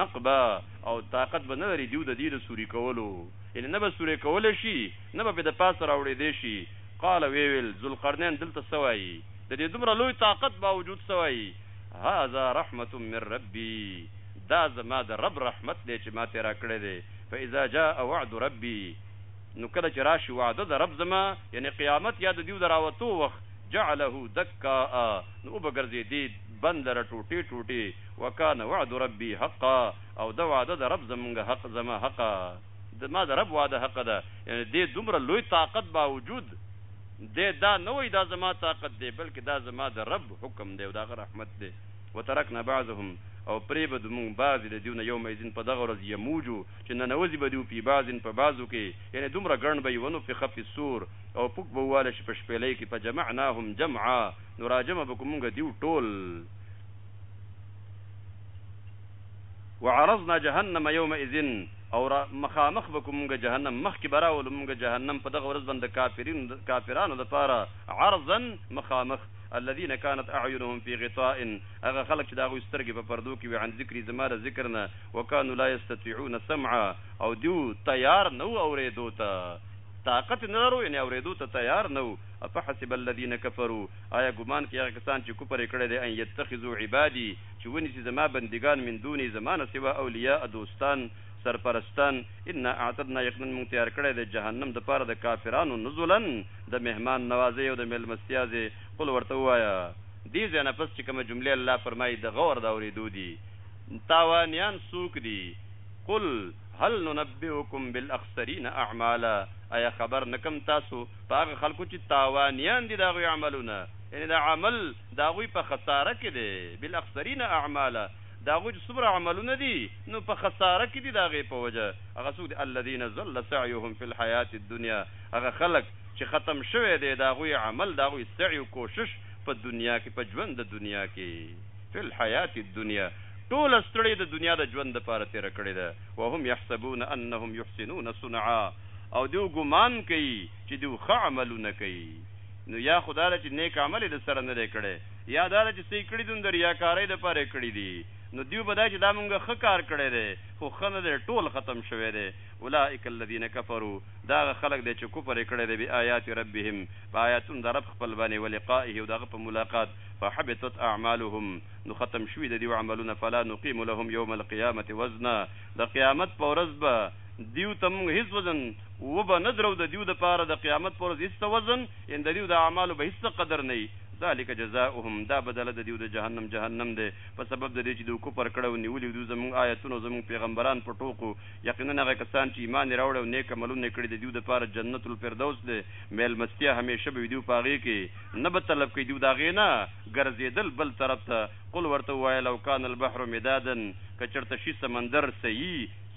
نقبا او طاقت به نه لري دوی د دې د سوري کولو، یعنې نه به سوری کولی شي، نه به پرې د پاسه راوړېدای شي. قال ویې ویل، ذوالقرنین دلته څه وایي؟ د دې دومره لوی طاقت باوجود څه وایي؟ هذا رحمة من ربي، دا زما د رب رحمت دی چې ماته یې راکړی دی، فاذا جاء وعد ربي، نو کله چې راشي وعده د رب زما، یعنې قیامت یا د دیو د راوتو وخت، جعله دکاء، نو وبه ګرځي دې بند لره ټوټې ټوټې، وکان وعد ربی حقا، او ده وعده د رب زمونږ حق، زما حقه، د ما د رب وعده حقه ده، یعنې دې دومره لوی طاقت باوجود دی دا نه وایي دا زما طاقت دی، بلکې دا زما د رب حکم دی او د هغه رحمت دی، وترکنا بعضهم، او پرې به دو مونږ بعضې د دیو نه یومئذ په دغه ورځ یموج، چې ننوځي به دي وپي بعض په بعضو کې یعنې دومره ګڼ به یې ونوپي خه پي سور او پوک به وواله شي په شپېلۍ کې فجمعناهم جمعا نو راجمع به کړو مونږ دیو ټول وعرضنا جهنم یومئذ او را مخامخ به کړو مونږ جهنم مخکې به راولو مونږ جهنم په دغه ورځ باندې د کافرین کافرانو لپاره عرضا مخامخ الذین کانت اعینهم فی غطاء هغه خلک چې د هغوی سترګې په پردو کې وې عن ذکري زما له ذکر نه وکانو لا یستطیعون سمعا او دیو تیار نه وو اورېدو ته طاقت یې نه لرو یعنې اورېدو ته تیار نه وو افحسب الذین کفروا آیا ګمان کوي هغه کسان چې کفر یې کړی دی ان یتخذو عبادي چې ونیسي زما بندګان من دوني زما نه سوا اولیاء دوستان سرپرستان انا اعتدنا یقینا مونږ تیار کړی دی جهنم دپاره د کافرانو نزلا د مهمان نوازۍ او د مېلمستیا ځای قل ورته ووایه دې ځای نه پس چې کومه جملې الله فرمايي د غور د اورېدو دي، تاوانيان څوک دي؟ قل هل ننبئکم بالاخسرین اعمالا ایا خبر نه کړم تاسو په هغه خلکو چې تاوانيان دي د هغوی عملونه یعنې د عمل د هغوی په خساره کې دی بالاخسرین اعمالا د هغوی چې څومره عملونه دي نو په خساره کې دي د هغې په وجه هغه څوک دي الذین ضل سعیهم فی الحیات الدنیا هغه خلک چې ختم شوی دی د هغوی عمل د هغوی سعی او کوشش په دنیا کې په ژوند د دنیا کې فی الحیات الدنیا ټوله ستړې د دنیا د ژوند لپاره تېره کړې ده وهم یحسبون انهم یحسنون صنعا او دیو ګمان کوي چې دیو ښه عملونه کوي نو یا خو دا ده چې نیک عمل یې درسره نه دی کړی یا دا ده چې څه یې کړي دي نو د ریاکارۍ لپاره یې کړي دي نو دیو به دا چې دا مونږ ښه کار کړی دی خو ښه نه دی ټول ختم شوی دی اولئک الذین کفروا، دا هغه خلک دی چې کفر یې کړی دی، بآیات ربهم، په آیاتونو د رب خپل باندې، ولقائه او د هغه په ملاقات، فحبطت اعمالهم، نو ختم شوي د دیو عملونه، فلا نقیم لهم یوم القیامة وزنا، د قیامت په ورځ به دیو ته مونږ هیڅ وزن وبه نه درو د دیو د پاره د قیامت په ورځ هیڅ څه وزن، یعنې د دیو د اعمالو به هیڅ څه قدر نه وي، ذلک جزاؤهم، دا بدله د دیو د جهنم جهنم دی، په سبب د دې چې دیو کفر کړی او نیولي وو دیو زمونږ آیتونه او زمونږ پیغمبران په ټوقو، یقینا هغه کسان چې ایمان یې راوړی او نیک عملونه یې کړي، د دیو دپاره جنت الفردوس دی، میلمستیا همیشه به وي دیو په هغې کې، نه به طلب کوي دیو د هغې نه ګرځېدل بل طرف ته، قل ورته ووایه، لو کان البحر مدادا، که چرته شي سمندر سیی،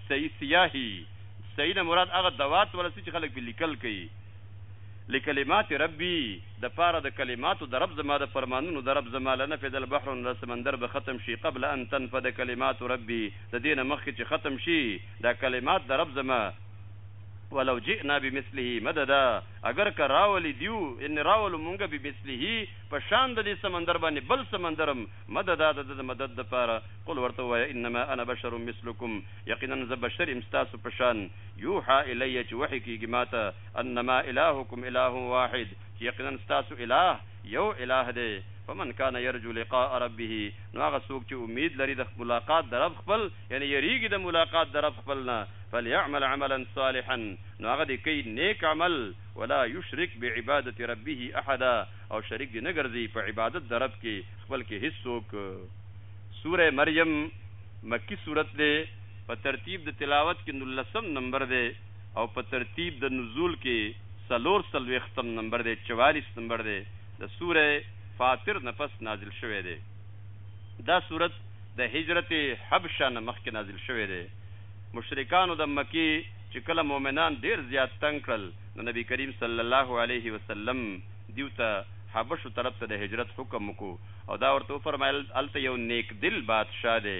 سیی، سیاهي، سیی نه مراد هغه دوات ولا څه چې خلک پرې لیکل کوي، لکلمات ربی، دپاره د کلماتو د رب زما، د فرمانونو د رب زما، لنفد البحر، نو دا سمندر به ختم شي، قبل ان تنفد کلمات ربی، د دې نه مخکې چې ختم شي دا کلمات د رب زما ولو جئنا بمثله مددا اګر که راولي دیو یعنې راولو مونږ بمثله په شان د دې سمندر باندې بل سمندر هم مددا د ده د مدد دپاره قل ورته ووایه انما انا بشر مثلکم یقینا زه بشر یم ستاسو په شان یوحا الی چې وحی کیږي ماته انما الهکم اله واحد چې یقینا ستاسو اله يو اله دی، فمن کان يرجو لقاء ربه، نو هغه څوک چې اميد لري د ملاقات د رب خپل، يعنې يريږي د ملاقات د رب خپل نه، فليعمل عملا صالحا، نو هغه دې کوي نيک عمل، ولا يشرک بعبادة ربه احدا، او شريک دې نه ګرځوي په عبادت د رب کې خپل کې هيڅ څوک. سورة مريم مکي سورت دی، په ترتيب د تلاوت کې نولسم نمبر دی. او په ترتیب د نزول کې څلور څلوېښتم نمبر دی، چوالیس نمبر دی، د سورة فاطر نه پس نازل شوی دی، دا سورت د هجرت حبشه نه مخکې نازل شوی دی، مشرکانو د مکې چې کله مؤمنان ډېر زیات تنګ کړل نو نبي کریم صلی الله علیه وسلم دیو ته حبشو طرف ته د هجرت حکم وکړو او دا ورته وفرمایل هلته یو نیکدل بادشاه دی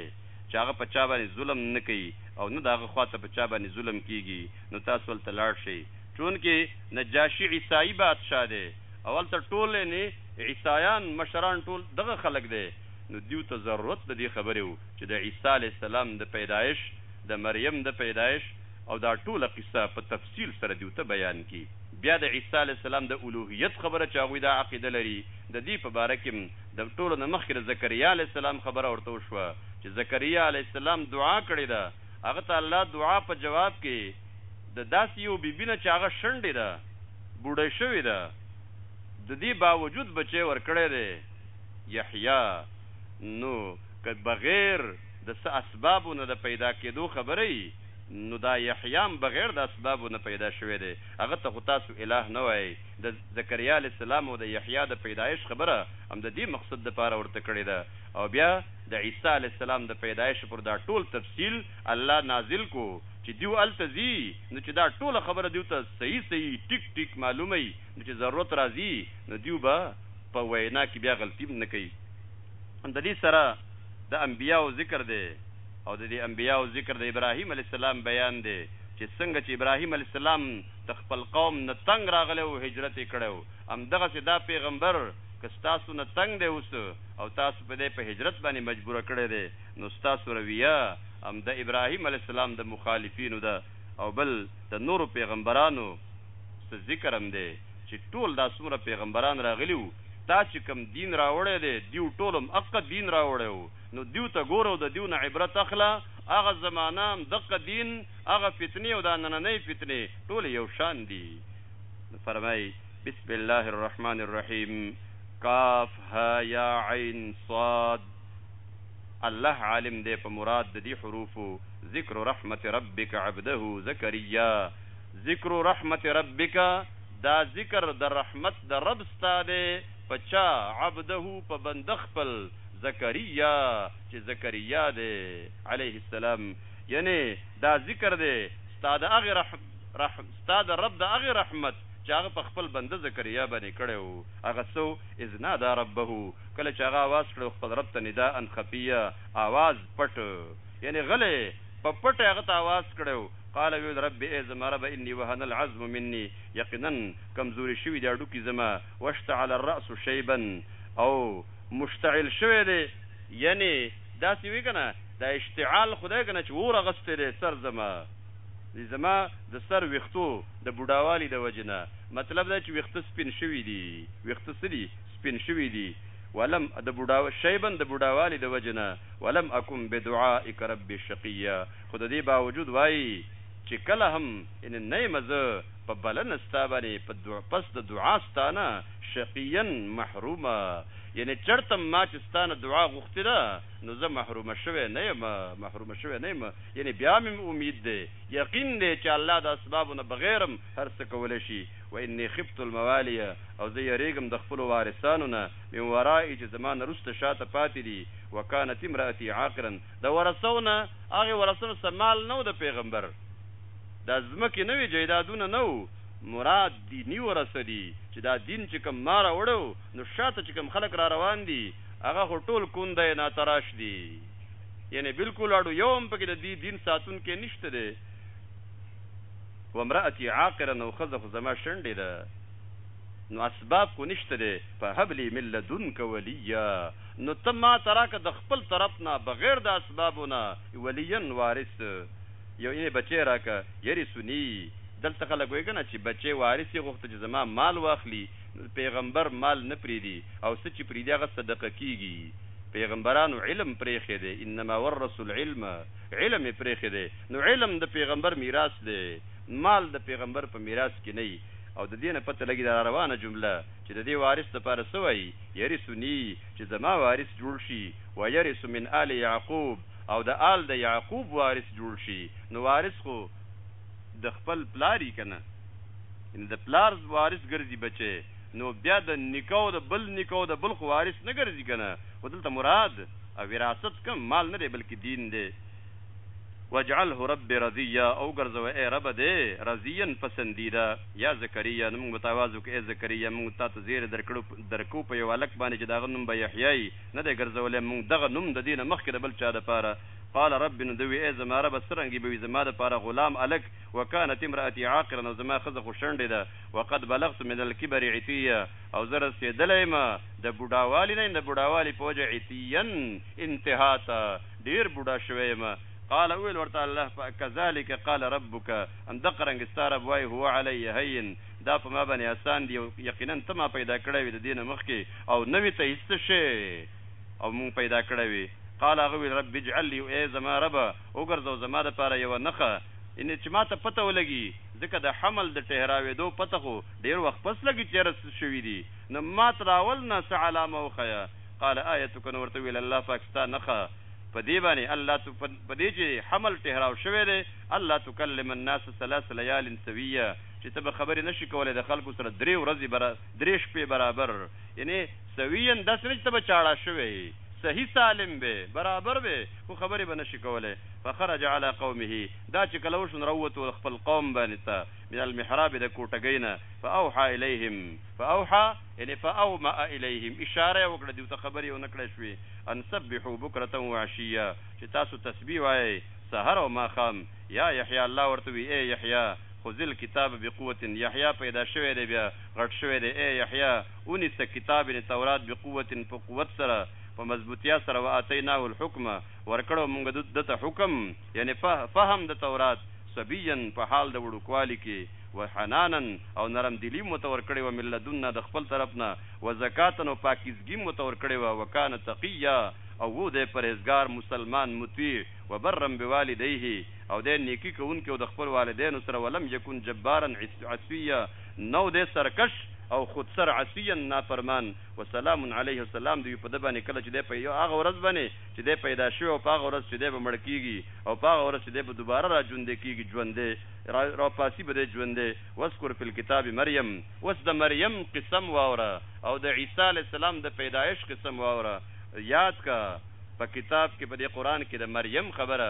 چې هغه په چا باندې ظلم نه کوي. او نه د هغه خوا ته په چا باندې ظلم کېږي، نو تاسو هلته لاړ شئ، چونکه نجاشي عیسايي بادشاه دی او هلته ټول یعنې عیسایان مشران ټول دغه خلک دی، نو دوی ته ضرورت د دې خبرې و چې د عیسی علیه السلام د پیدایش، د مریم د پیدایش او دا ټوله قصه په تفصیل سره دوی ته بیان کړي. بیا د عیسی علیه السلام د الوهیت خبره چې هغوی دا عقیده لري، د دې په باره کې هم دټولو نه مخکې د زکريا عليه السلام خبره ورته وشوه چې زکريا عليه السلام دعا کړې ده هغه ته الله دعا په جواب کې د داسې يو بي بي نه چې هغه شنډې ده بوډۍ شوې ده ددې باوجود بچی ورکړی دی يحيا نو که بغير د څه اسبابو نه د پيدا کيدو خبره يي نو دا يحيا هم بغير د اسبابو نه پيدا شوی دی هغه ته خو تاسو اله نه وايئ د زکریا علیه السلام او د یحیی د پیدایش خبره هم د دې مقصد لپاره ورته کړې ده او بیا د عیسی علیه السلام د پیدایش پر دا ټول تفصیل الله نازل کړو چې دیو هلته ځي نو چې دا ټوله خبره دیو ته صحیح صحیح ټیک ټیک معلومه وي نو چې ضرورت راځي نو دیو به په وینا کې بیا غلطي هم نه کوي هم د دې سره د انبیاو ذکر دی او د دې انبیاو ذکر د ابراهیم علیه السلام بیان دی چې څنګه چې ابراهیم علیه السلام د خپل قوم نه تنګ راغلی وو هجرت یې کړی وو همدغسې دا پیغمبر که ستاسو نه تنګ دی اوسه او تاسو په دی په هجرت باندې مجبور کړی دی نو ستاسو رویه هم د ابراهیم علیه السلام د مخالفینو ده او بل د نورو پیغمبرانو څه ذکر هم دی چې ټول دا څومره پیغمبران راغلي وو تا چې کوم دین راوړی دی دیو ټول هم اقه دین راوړی وو نو دیو ته ګوره او د دیو نه عبرت اخله، هغه زمانه، دغه دین، هغه فتنې او دا نننۍ فتنې ټولې یو شان دي. نو فرمایي، بسم الله الرحمن الرحیم، کاف ها یا عین صاد، الله عالم دی په مراد د دې حروفو، ذکر رحمت ربک عبده زکریا، ذکر رحمت ربک، دا ذکر د رحمت د رب ستا دی، په چا؟ عبده په بنده خپل زکريا چې زکريا دی عليه السلام يعنې دا ذکر دی ستا د هغې رحم رحم ستا د رب د هغې رحمت چې هغه په خپل بنده زکريا باندې کړی و هغه څه و اذ نادى ربه کله چې هغه اواز کړی و خپل رب ته نداء خفيا اواز پټ يعنې غلی په پټه هغه ته اواز کړی و قال ویل رب ای زما رب انی وهن العظم مني یقینا کمزوري شوي دي هډوکي زما واشتعل الرأس شیبا او مشتعل شوی دی یعنی داسی وی کنه دا اشتعال خو دی کنه چی اور اغستی دی سر زما دی زما د سر ویختو د بوډاوالی د وجی نه مطلب دا چی ویخته سپین شوی دی ویخته څه دی سپین شوی دی ولم د بوډا شیبا د بوډاوالی د وجی نه ولم اکم بدعائک رب شقیا خو ددی باوجود وای چی کله هم یعنی نه یم زه په بلنه ستا باندې په پس د دعا ستا نه شقيا محرومه يعنې چرته ما چې ستا نه دعا غوښتې ده نو زه محرومه شوی نه يم محرومه شوی نه يم يعنې بيا مې اميد دی يقين دی چې الله د اسبابو نه بغير هم هر څه کولی شي واني خفت الموالي او زه يريږم د خپلو وارثانو نه من ورائي چې زما نه روسته شاته پاتې دي وکانت امرأتي عاقرا د ورثو نه هغې ورثو نه څه مال نه و د پيغمبر دا ځمکې نه وې جایدادونه نه وو مراد دیني ورثه دي چې دا دین چې کوم ما راوړی وو نو شاته چې کوم خلک را روان دي هغه خو ټول کونده یې ناتراش دي یعنې بلکل اړو یو هم پکې د دې دین ساتونکی نشته دی وامرأتي عاقرا او ښځه خو زما شنډې ده نو اسباب خو نشته دی فهب لي من لدنک ولیا نو ته ما ته راکه د خپل طرف نه بغیر د اسبابو نه ولیا وارث یو یی بچی راکه یری سنی یی دلته خلک وای کنه چی بچی وارث یی غوښته چی زما مال واخلی نو پیغمبر مال نه پریدی او څه چی پریدی هغه صدقه کیږی پیغمبرانو علم پریښی دی انما ورثو العلم علم یی پریښی دی نو علم د پیغمبر میراث دی مال د پیغمبر په میراث کی نه یی او ددی نه پته لګی دا راروانه جمله چی ددی وارث لپاره څه وایی یری سنی چی زما وارث جوړ شی ویرث من ال یعقوب او د آل د يعقوب وارث جوړ شي نو وارث خو د خپل پلار يي کنه يعني د پلار وارث ګرځي بچي نو بيا د نيکه او د بل نيکه او د بل خو وارث نه ګرځي کنه خو دلته مراد وراثت کوم مال نه دی بلکي دين دی واجعله رب رضيا او وګرځوه اي ربه دی رضيا پسنديده يا زکريا نو موږ به ته آواز وکړو اي زکريا موږ تاته زيری درکړو درکو په يو هلک باندي چي د هغه نوم به يحيی نه دی ګرځولی مونږ دغه نوم ددې نه مخکې د بل چا لپاره، قال رب نو ده وي ای زما ربه څرنګه به وي زما لپاره غلام هلک، وکانت امرأتي عاقرا او زما ښځه خو شنډې ده، وقد بلغت من الکبر عتیا او زه رسیدلی یم د بوډاوالي نه یم د بوډاوالي په وجه عتیا انتها ته ډیر بوډا شوی یم، قال وویل ورته الله پاک کذلک قال ربک همدقه رنګ ستا رب وایي هو علی هین، دا په ما باندې اسان دي او يقيناً ته ما پيدا کړی وې د دې نه مخکې او نه وې ته هيڅ څه شی او مونږ پيدا کړی وې قال هغه وويل رب اجعل لي اې زما ربه وګرځوه زما لپاره يوه نښه يعنې چې ماته پته ولګي ځکه د حمل د ټهراوېدو پته خو ډېر وخت پس لګي چې يره څه شوي دي نو ماته د اول نه څه علامه وښيه قال آيتک نو ورته وويل الله پاک ستا نښه په دې باندې الله تو په دې چې حمل ټهراو شوی دی الله تکلم الناس ثلاث ليال سويه چې ته به خبرې نه شې کولای د خلکو سره درې ورځې برا درې شپې برابر یعنې سویاً داسې نه چې ته به چاړه شوی یې صحیح سالم به برابر به خو خبرې به نه شې کولای فخرج علی قومه دا چې کله وشو نو راووتو د خپل قوم باندې ته من المحراب د کوټګۍ نه فاوحا الیهم فاوحا یعنې فاومأ الیهم اشاره یې وکړه دوی ته خبرې یې ونه کړای شوې ان سبحو بکرة وعشیه چې تاسو تسبیح وایئ سحر او ماښام یا یحیی الله ورته وي ای یحیی خذ الکتاب بقوة یحیی پیدا شوی دی بیا غټ شوی دی ای یحیی ونیسه کتاب یعنی تورات بقوة په قوت سره په مضبوطیا سره وآتیناه الحکم ورکړو مونږ ده ته حکم یعنی فهم د تورات صبیا په حال د وړوکوالی کی وحنانا او نرم دلی مو ته ورکړی وه من لدنا د خپل طرف نه وزکاة او پاکیزګی مو ته ورکړی وه وکان تقیا او وو دی پرهیزګار مسلمان مطیع وبرا بوالدیه او دی نیکی کوونکی و د خپلو والدینو سره، ولم یکن جبارا عصویا، نه و دی سرکش او خودسر، عصیا، نافرمان، وسلام علیه، سلام دې وي په ده باندې کله چې دی په هغه ورځ باندې چې دی پیدا شوی او په هغه ورځ چې دی به مړ کیږي او په هغه ورځ چې دی به دوباره راژوندی کیږي، ژوندی راوپاڅي به دی ژوندی، واذکر فی الکتاب مریم، اوس د مریم قصم واوره او د عیسی علیه السلام د پیدایش قصم واوره، یاد کړه په کتاب کې په دې قرآن کې د مریم خبره،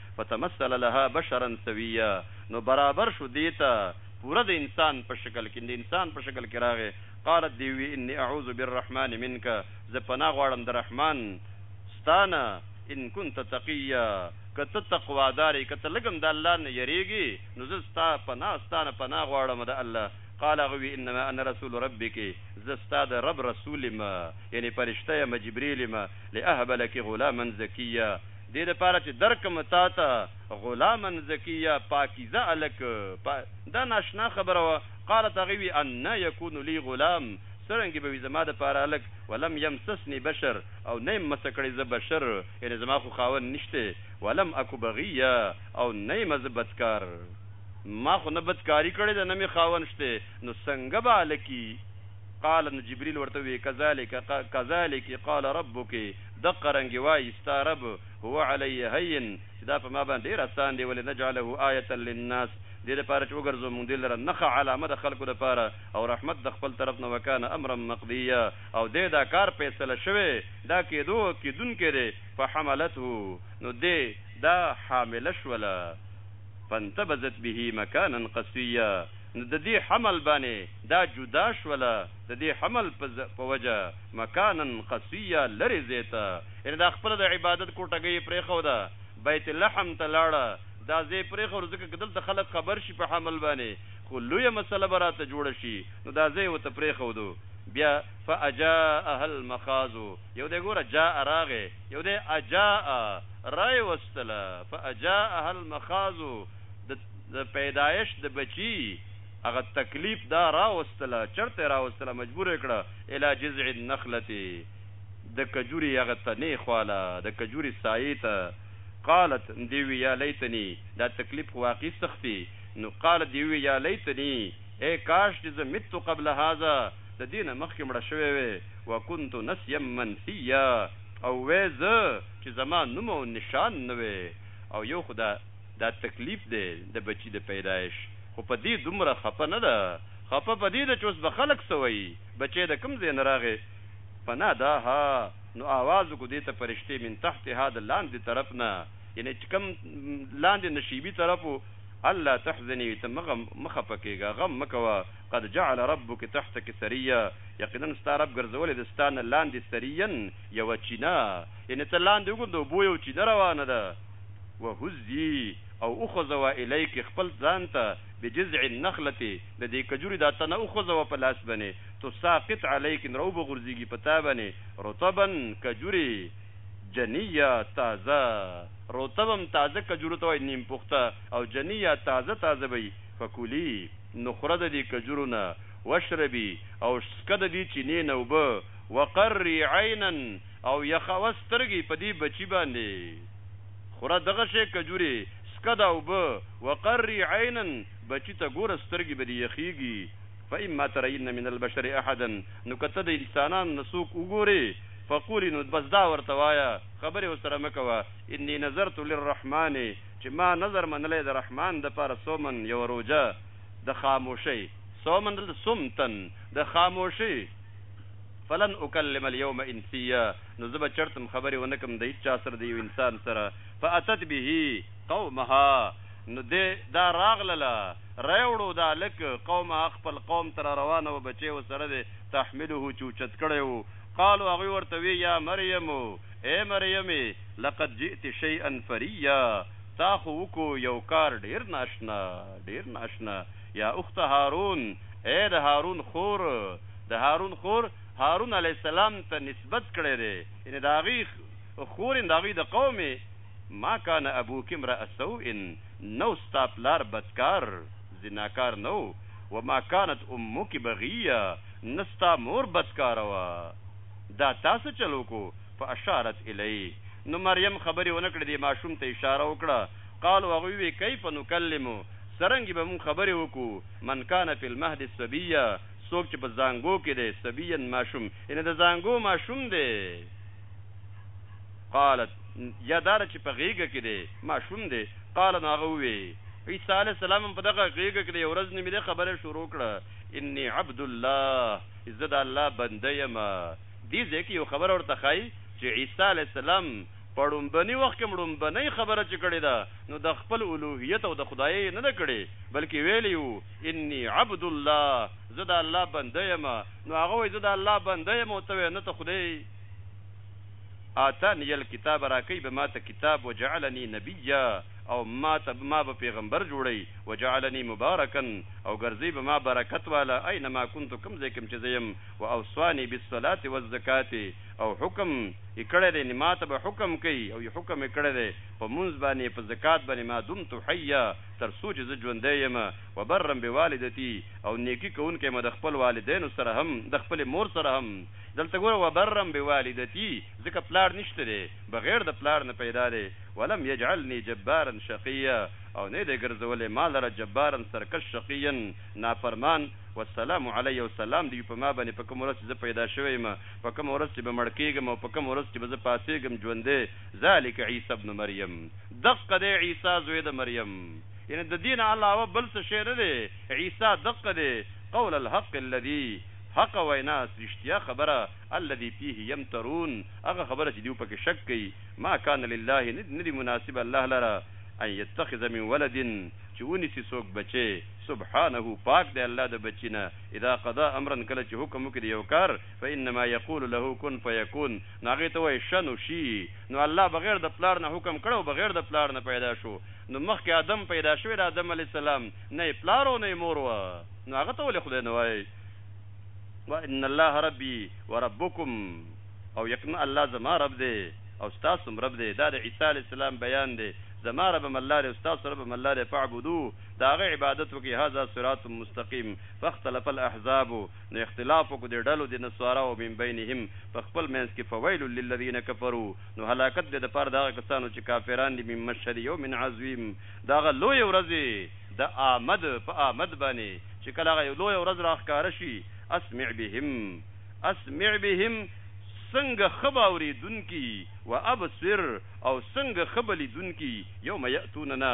فتمثل لها بشرا سويا نو برابر شو دې ته پوره د انسان په شکل کې د انسان په شکل کې راغی قالت دې ووي اني اعوذ بالرحمن منک زه پناه غواړم د رحمن ستا نه ان کنت تقيا که ته تقوا دار يې که ته لږ هم د الله نه يريږې نو زه ستا پناه ستا نه پناه غواړم د الله قال هغه ووي انما انا رسول ربک زه ستا د رب رسول يم يعنې فرشته يم جبريل يم لاهب لک غلاما زکيا دې لپاره چې درکم تاته غلاما زکيا پاکيزه هلک په دا ناشنا خبره وه قالت هغې وي انا يکون لي غلام څرنګه به وي زما لپاره هلک ولم يمسسني بشر او نه يم مسه کړی زه بشر يعنې زما خو خاوند نشته ولم اکو بغيا او نه يمه زه بدکار ما خو نه بدکاري کړې ده نه مې خاوند شته نو څنګه به هلک قال نو جبريل ورته ووې کذالک کذالک قال ربک دقه رنګ وايي ستا رب هو علی هين چې دا په ما باندې ډېر اسان دی ولنجعله آیة للناس دې لپاره چې وګرځو مونږ دې لره نښه علامه د خلکو لپاره او رحمت د خپل طرف نه وکان امرا مقديا او دی دا کار فيصله شوی دا کېدو کېدونکی دی فحملته نو دې دا حامله شوله فانتبذت به مکانا قصيا نو ددې حمل باندې دا جدا شوله ددې حمل په وجه مکانا قصیا لرې ځای ته یعنې دا خپله د عبادت کوټګۍ یې پرېښوده بیت لحم ته لاړه دا ځای پرېښود ځکه که دلته خلک خبر شي په حمل باندې خو لویه مسله به راته جوړه شي نو دا ځای یې ورته پرېښود بیا فاجاءها المخاض یو دی ګوره جاء راغی یو دی اجاء رایې وستله فاجاءها المخاض د پیدایش د بچي هغه تکلیف دا راوستله چرته یې راوستله مجبور یې کړه الی جذع النخلة د کجوري هغه تنې خواله د کجوري سایې ته قالت نو دې وي یا لیتني دا تکلیف خو واقعي سخت دي نو قالت دې وي یا لیتني ای کاش چې زه مت قبل هذا د دې نه مخکې مړه شوې وې وکنت نسیا منسیا او وې زه چې زما نوم او نشان نه وې او یو خو دا دا تکلیف دی د بچي د پیدایش خو په دې دومره خپه نه ده، خپه په دې ده چې اوس به خلک څه وایي، بچی د کوم ځای نه راغی، فناداها نو آواز وکړو دې ته پرشتې من تحتها د لاندې طرف نه یعنې چې کوم لاندې نشیبي طرف و، الا تحزني ته مه غم مه خپه کېږه، غم مه کوه، قد جعل ربک تحتک سریا یقینا ستا رب ګرځولې ده ستا نه لاندې سریا یوه چینه، یعنې ته لاندې وګوره د اوبو یو چینه روانه ده، وهزي او وخوځوه الیک خپل ځان ته بجذع النخلة د دې کجوري دا تنه وخوځوه په لاس باندې تساقط علیک نو راوبه غورځیږي په تا باندې رطبا کجوري جنیه تازه رطب هم تازه کجورو ته وایي نیم پخته او جنیه تازه تازه به وي فکلي نو خوره د دې کجورو نه واشربي او څکه د دې چینې نه اوبه وقري عینا او يخوه سترګی په دی بچی باندی خوره دغه شی کجوری سکه دا اوبه وقری عينا بچی ته ګوره سترګی به دی يخيږی فاما ترين من البشر احدا نو که ته د انسانانو نه څوک وګوری فقولی نو بس دا ورته وايه خبری ورسره مه کوه اني نذرت للرحمن چی ما نذر منلی د رحمن دپاره صوما يوه روژه د خاموشی صوما دلته صمتا د خاموشی فلن اکلم الیوم انسیا، نو زه به چړتم خبرې ونه کړم د هیڅ چا سره د یو انسان سره، فاتت به قومها، نو دې، دا، راغلله، راوړو دا هلک، قومها، خپل قوم ته را روانه وه، بچی ورسره دی، تحمله، چې اوچت کړی و، قالو هغوی ورته وې، یا مریم، ای مریمې، لقد جئت شیئا فریا، تا خو وکړو یو کار ډېر ناشنا، ډېر ناشنا. یا اخت هارون، ای د هارون خور، د هارون خور هارون علیه السلام ته نسبت کړی دی، یعنې د هغوی خور یې، د هغوی د قوم یې، ما کان ابوک امرء سوء، نه و ستا پلار بدکار، زناکار نه و، وما کانت امک بغیه، نه ستا مور بدکاره وه، دا تا څه چل وکړو، فاشارت الیه، نو مریم خبرې ونه کړې، دې ماشوم ته اشاره وکړه، قالو هغوی وې کیف نکلم څرنګه به مونږ خبرې وکړو من کان فی المهد صبیا څوک چې په زانګو کې دی صبیا ماشوم یعنې د زانګو ماشوم دی قالت یا دا ده چې په غیږه کې دی ماشوم دی قال نو هغه وې عیسی علیه السلام هم په دغه غیږه کې دی ورځ نیمې دی خبره شروع کړه انی عبد الله زه د الله بنده یم دې ځای کې یو خبره ورته ښایي چې عیسی علیه السلام په ړومبني وخت کې هم ړومبنۍ خبره چې کړې ده نو د خپل الوهیت او د خدایۍ یې نه ده کړې بلکې ویلي یې وو، اني عبد الله، زه د الله بنده یم، نو هغه وایي زه د الله بنده یم او ته وایې نه ته خدای یې. آتاني الکتاب، راکوي به ماته کتاب، وجعلني نبیا، او ماته ما به پیغمبر جوړوي، وجعلني مبارکا، او ګرځوي به ما برکت والا، اینما کنت کوم ځای کې هم چې زه یم، واوصاني بالصلاة والزکاة، او حکم يې کړی دی، نو ماته به حکم کوي، او يې حکم يې کړی دی، په مونځ باندې، په زکات باندې، ما دمت حيا، تر څو چې زه ژوندی يم، وبرًا بوالدتي، او نيکي کوونکی يم د خپل والدينو سره هم، د خپلې مور سره هم، دلته ګوره وبرًا بوالدتي، ځکه پلار نشته دی، بغير د پلار نه پيدا دی، ولم يجعلني جبارًا شقيا، او نه دی ګرځولی ما لره جبارًا سرکش شقيا نافرمان، والسلام علي، او سلام دې وي په ما باندې په کومه ورځ چې زه پيدا شوی يم، په کومه ورځ چې به مړ کېږم او په کومه ورځ چې به زه پاڅېږم ژوندی، ذلک عیسی ابن مریم، دقه دی عیسی زوی د مریم، یعنې د دې نه علاوه بل څه شی نه دی، عیسی دقه دی، قول الحق الذي، حقه وینا، رښتیا خبره، الذي فيه یمترون، هغه خبره چې دوی پکې شک کوي، ما کان لله، نه دی مناسب الله لره، ان یتخذ من ولد، چې ونیسي څوک بچی، سبحانه، پاک دی الله د بچي نه، اذا قضی امرا کله چې حکم وکړي د یو کار، فانما یقول له کن فیکون، نو هغې ته وایي شه نو شي یې، نو الله بغیر د پلار نه حکم کړی او بغیر د پلار نه پیدا شو، نو مخکې آدم پیدا شوی د آدم علیه السلام نه یې پلار او نه یې مور وه، نو هغه ته ولې خدای نه وایې وان الله ربی وربکم او یقینا الله زما رب دی او ستاسو هم رب دی، دا د عیسی علیه السلام بیان دی، زما رب هم الله دی او ستاسو رب هم الله دی فاعبدوه. د هغه عبادت وکړي هذا صراط مستقیم فاختلف الاحزاب نو اختلاف وکړو دې ډلو دې نصاراو من بینهم په خپل منځ کې فویل للذین کفرو نو هلاکت دې د پاره د هغه کسانو چې کافران دي من مشهد یوم عظیم د هغه لویې ورځې د آمد په آمد باندې چې کله هغه لویه ورځ را ښکاره شي اسمع بهم اسمع بهم څنګه ښه به اورېدونکي وابصر او څنګه ښه به لیدونکي یوم یأتوننا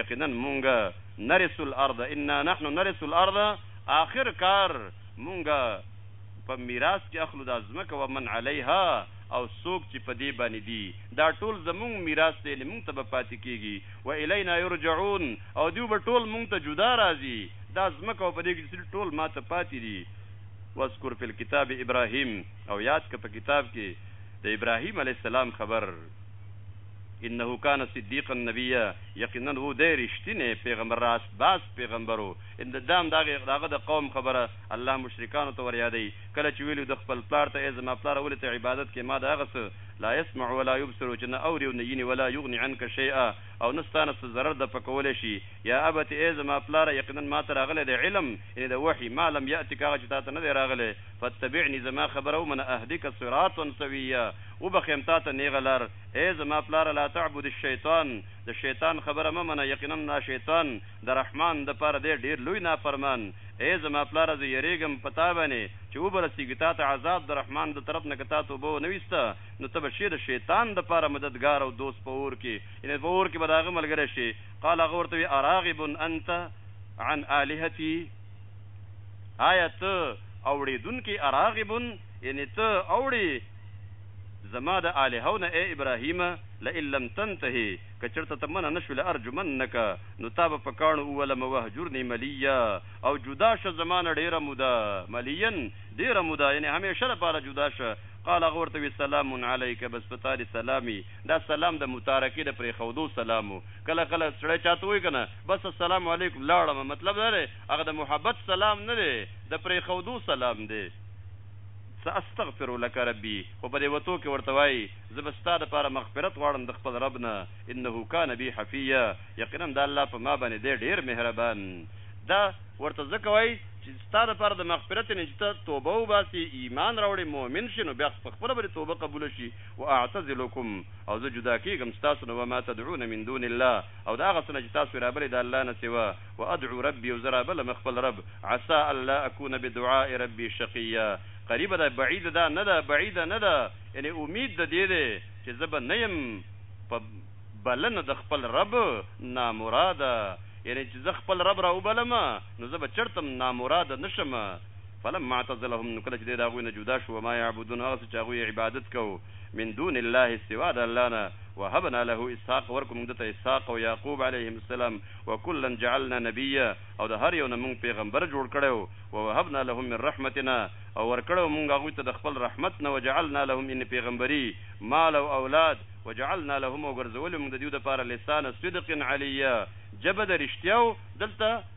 یقینا مونږ نرث الارض انا نحن نرث الارض اخر کار مونږ په میراث کې اخلو دا ځمکه ومن علیها او څوک چې په دې باندې دي دا ټول زمونږ میراث دی مونږ ته به پاتې کیږي و الینا یرجعون او دیو به ټول مونږ ته جدا راځي دا ځمکه او په دې کې ټول ماته پاتې دي واذکر فی الکتاب ابراهیم او یاد که په کتاب کې د ابراهیم علیه السلام خبر انه کان صدیقا نبیا، یقینا وو دی رښتینی پیغمبر، راست باز پیغمبر وو. ان د دام د هغه د قوم خبره الله مشرکانو ته وریادوي، کله چې ویلي وو د خپل پلار ته، ای زما پلاره ولې ته عبادت کوې ما د هغه څه، لا یسمع ولا یبصر، چې نه اوري او نه ویني، ولا یغني عنک شیئا، او نه ستا نه څه ضرر دفع کولی شي، یا ابت ای زما پلاره یقینا ماته راغلی دی علم، یعنې د وحي، ما لم یاتک هغه چې تاته نه دی راغلی، فاتبعنی زما خبره ومنه اهدک صراطا سویا وبخښیم تاته نیغه لار ای زما پلاره لا تعبد الشیطان د شیطان خبره مه منه یقینا دا شیطان د رحمان د پاره دی ډیر لوی نافرمان ای زما پلاره زه یریږم په تا باندې چې وبه رسیږي تاته عذاب د رحمان د طرف نه که تا توبه ونه ویسته نو ته به شې د شیطان د پاره مددګار او دوست په اور کې یعنی په اور کې به د هغه ملګری شې قال هغه ورته وی اراغب انت عن الهتی آیا ته اوړېدونکی اراغب یعنې ته اوړې زما د الهو نه ای ابراهیمه لئن لم تنتهی که چېرته ته منع نه شو لارجمنک نو تا به په کاڼو وولم وهجرنی ملیّا او جدا شه زما نه ډېره موده ملیًا ډېره موده یعنې همیشه لپاره جدا شه قال هغه ورته وي سلام علیک بس په تا دې سلام وي دا سلام د متارکې د پرېښودو سلام وو، کله کله سړی چا ته ووایي که نه، بس السلام علیکم لاړم، مطلب دا دی هغه د محبت سلام نه دی، د پرېښودو سلام دی، سأستغفر لک ربی، خو په دې وتو کې ورته وایي، زه به ستا لپاره مغفرت غواړم د خپل رب نه، انه کان بی حفیا، یقینا دا الله په ما باندې دی ډېر مهربان، دا ورته ځکه وایي چې ستا لپاره د مغفرت یعنې چې ته توبه وباسې، ایمان راوړې، مؤمن شې، نو بیا په خپله به دې توبه قبوله شي، واعتزلکم او زه جدا کیږم ستاسو نه وما تدعون من دون الله او د هغه څه نه چې تاسو یې رابلئ د الله نه سوا وادعو ربی او زه رابلم خپل رب عسا الا اکون بدعاء ربی شقیا قریبه ده بعیده ده نه ده بعیده نه ده یعنې امید د دې دی چې زه به نه یم په بلنه د خپل رب نامراده یعنې چې زه خپل رب راوبلم نو زه به چرته هم نامراده نه شم فلما اعتزلهم نو کله چې دی د هغوی نه جدا شو وما يعبدون هغه څه چې هغوی یې عبادت کاوه من دون الله سوا د الله نه وهبنا له اسحاق ورکړو مونږ ده ته اسحاق او يعقوب عليهم السلام وکلا جعلنا نبيا او د هر یو نه مونږ پیغمبر جوړ کړی وو ووهبنا لهم من رحمتنا او ورکړو مونږ هغوی ته د خپل رحمت نه وجعلنا لهم ان پیغمبري مال او اولاد وجعلنا لهم او ګرځولې مونږ د دیو دپاره لسان صدق عليا ژبه د رښتیاو دلته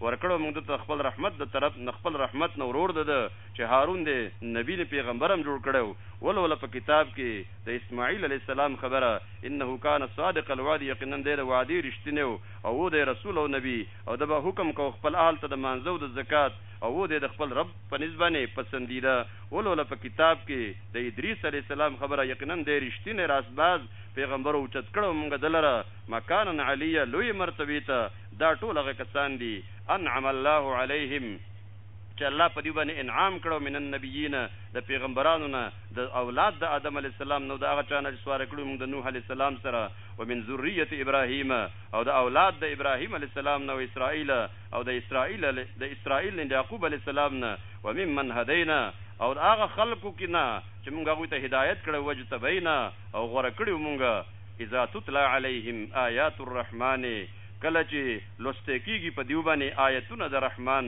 ورکړو موږ دته خپل رحمت د طرف نه خپل رحمت نه ورور د ده چې هارون دی نبی نه پیغمبر هم جوړ کړو ولوله په کتاب کې د اسماعیل علیه السلام خبره انه کان صادق الوعد یقینا دی د وعدې رښتینی و او و دی رسول او نبی او ده به حکم کو خپل اهل ته د مانځه او د زکات او و دی د خپل رب په نزد باندې پسندیده ولوله په کتاب کې د ادریس علیه السلام خبره یقینا دی رښتینی راست باز پیغمبر او اوچت کړو موږ ده لره مکانا علیا لویې مرتبې ته دا ټول هغه کسان دي، انعم الله علیهم، چې الله په دوی باندې انعام کړی او من النبیین، د پیغمبرانو نه، د اولاد د آدم علیه السلام نه او د هغه چا نه چې سواره کړي مونږ د نوح علیه السلام سره، ومن ذریة ابراهیم، او د اولاد د ابراهیم علیه السلام نه، واسرائیل، او د اسرائیل، د اسرائیل نه، د یعقوب علیه السلام نه، وممن هدینا، او د هغه خلکو کې نه چې مونږ هغوی ته هدایت کړی، واجتبینا، او غوره کړي وو مونږ، اذا تتلی علیهم آیات الرحمن، کله چي لوستي کيږي په دوی باندي آيتونه د رحمان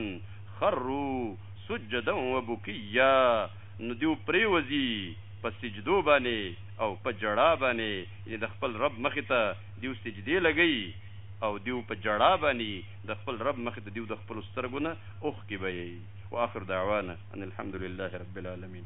خرو سجدا و بکيا نو دوی پريوځي په سجدو باندي او په ژړا باندي يعني د خپل رب مخي ته دوی سجدې لګوي او دوی په ژړا باندي د خپل رب مخي ته دوی د خپلو سترګو نه اوښکي بهيي واخر دعوانا ان الحمدلله رب العالمين.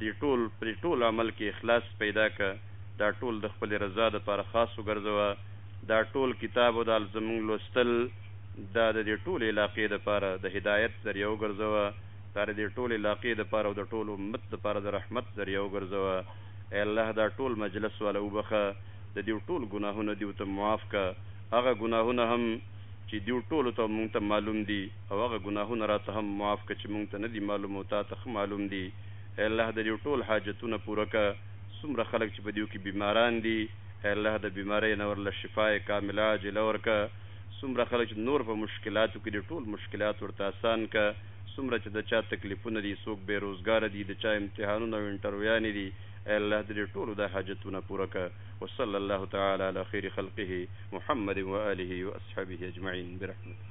دی ټول پری ټول عمل کی اخلاص پیدا که دا ټول د خپلی رضا د پاره خاص وګرځوه دا ټول کتاب او دا زمونږ لوستل دا د دی ټولی علاقی د پاره د هدایت ذریعه وګرځوه دا د دی ټولی علاقی د پاره او د ټول امت د پاره د رحمت ذریعه وګرځوه ای الله دا ټول مجلس واله وبخښه د دیو ټول ګناهونه دیو ته معاف که هغه ګناهونه هم چی دیو ټولو ته او مونږ ته معلوم دی. او هغه ګناهونه راته هم معاف که چې مونږ ته نه دي معلوم او تاته ښه معلوم دي اې الله د ديو ټول حاجتونه پوره که څومره خلک چې په ديو کې بيماران دي اې الله د بيمارۍ نه ورله شفاء کامله عاجله ورکه څومره خلک چې نور په مشکلاتو کې دي ټول مشکلات ورته اسان که څومره چې د چا تکليفونه دي څوک بې روزګاره دي د چا امتحانونه او انټرويانې دي اې الله د دې ټولو دا حاجتونه پوره که وصلی الله تعالی علی خير خلقه محمد وآله وأصحبه اجمعين برحمتک.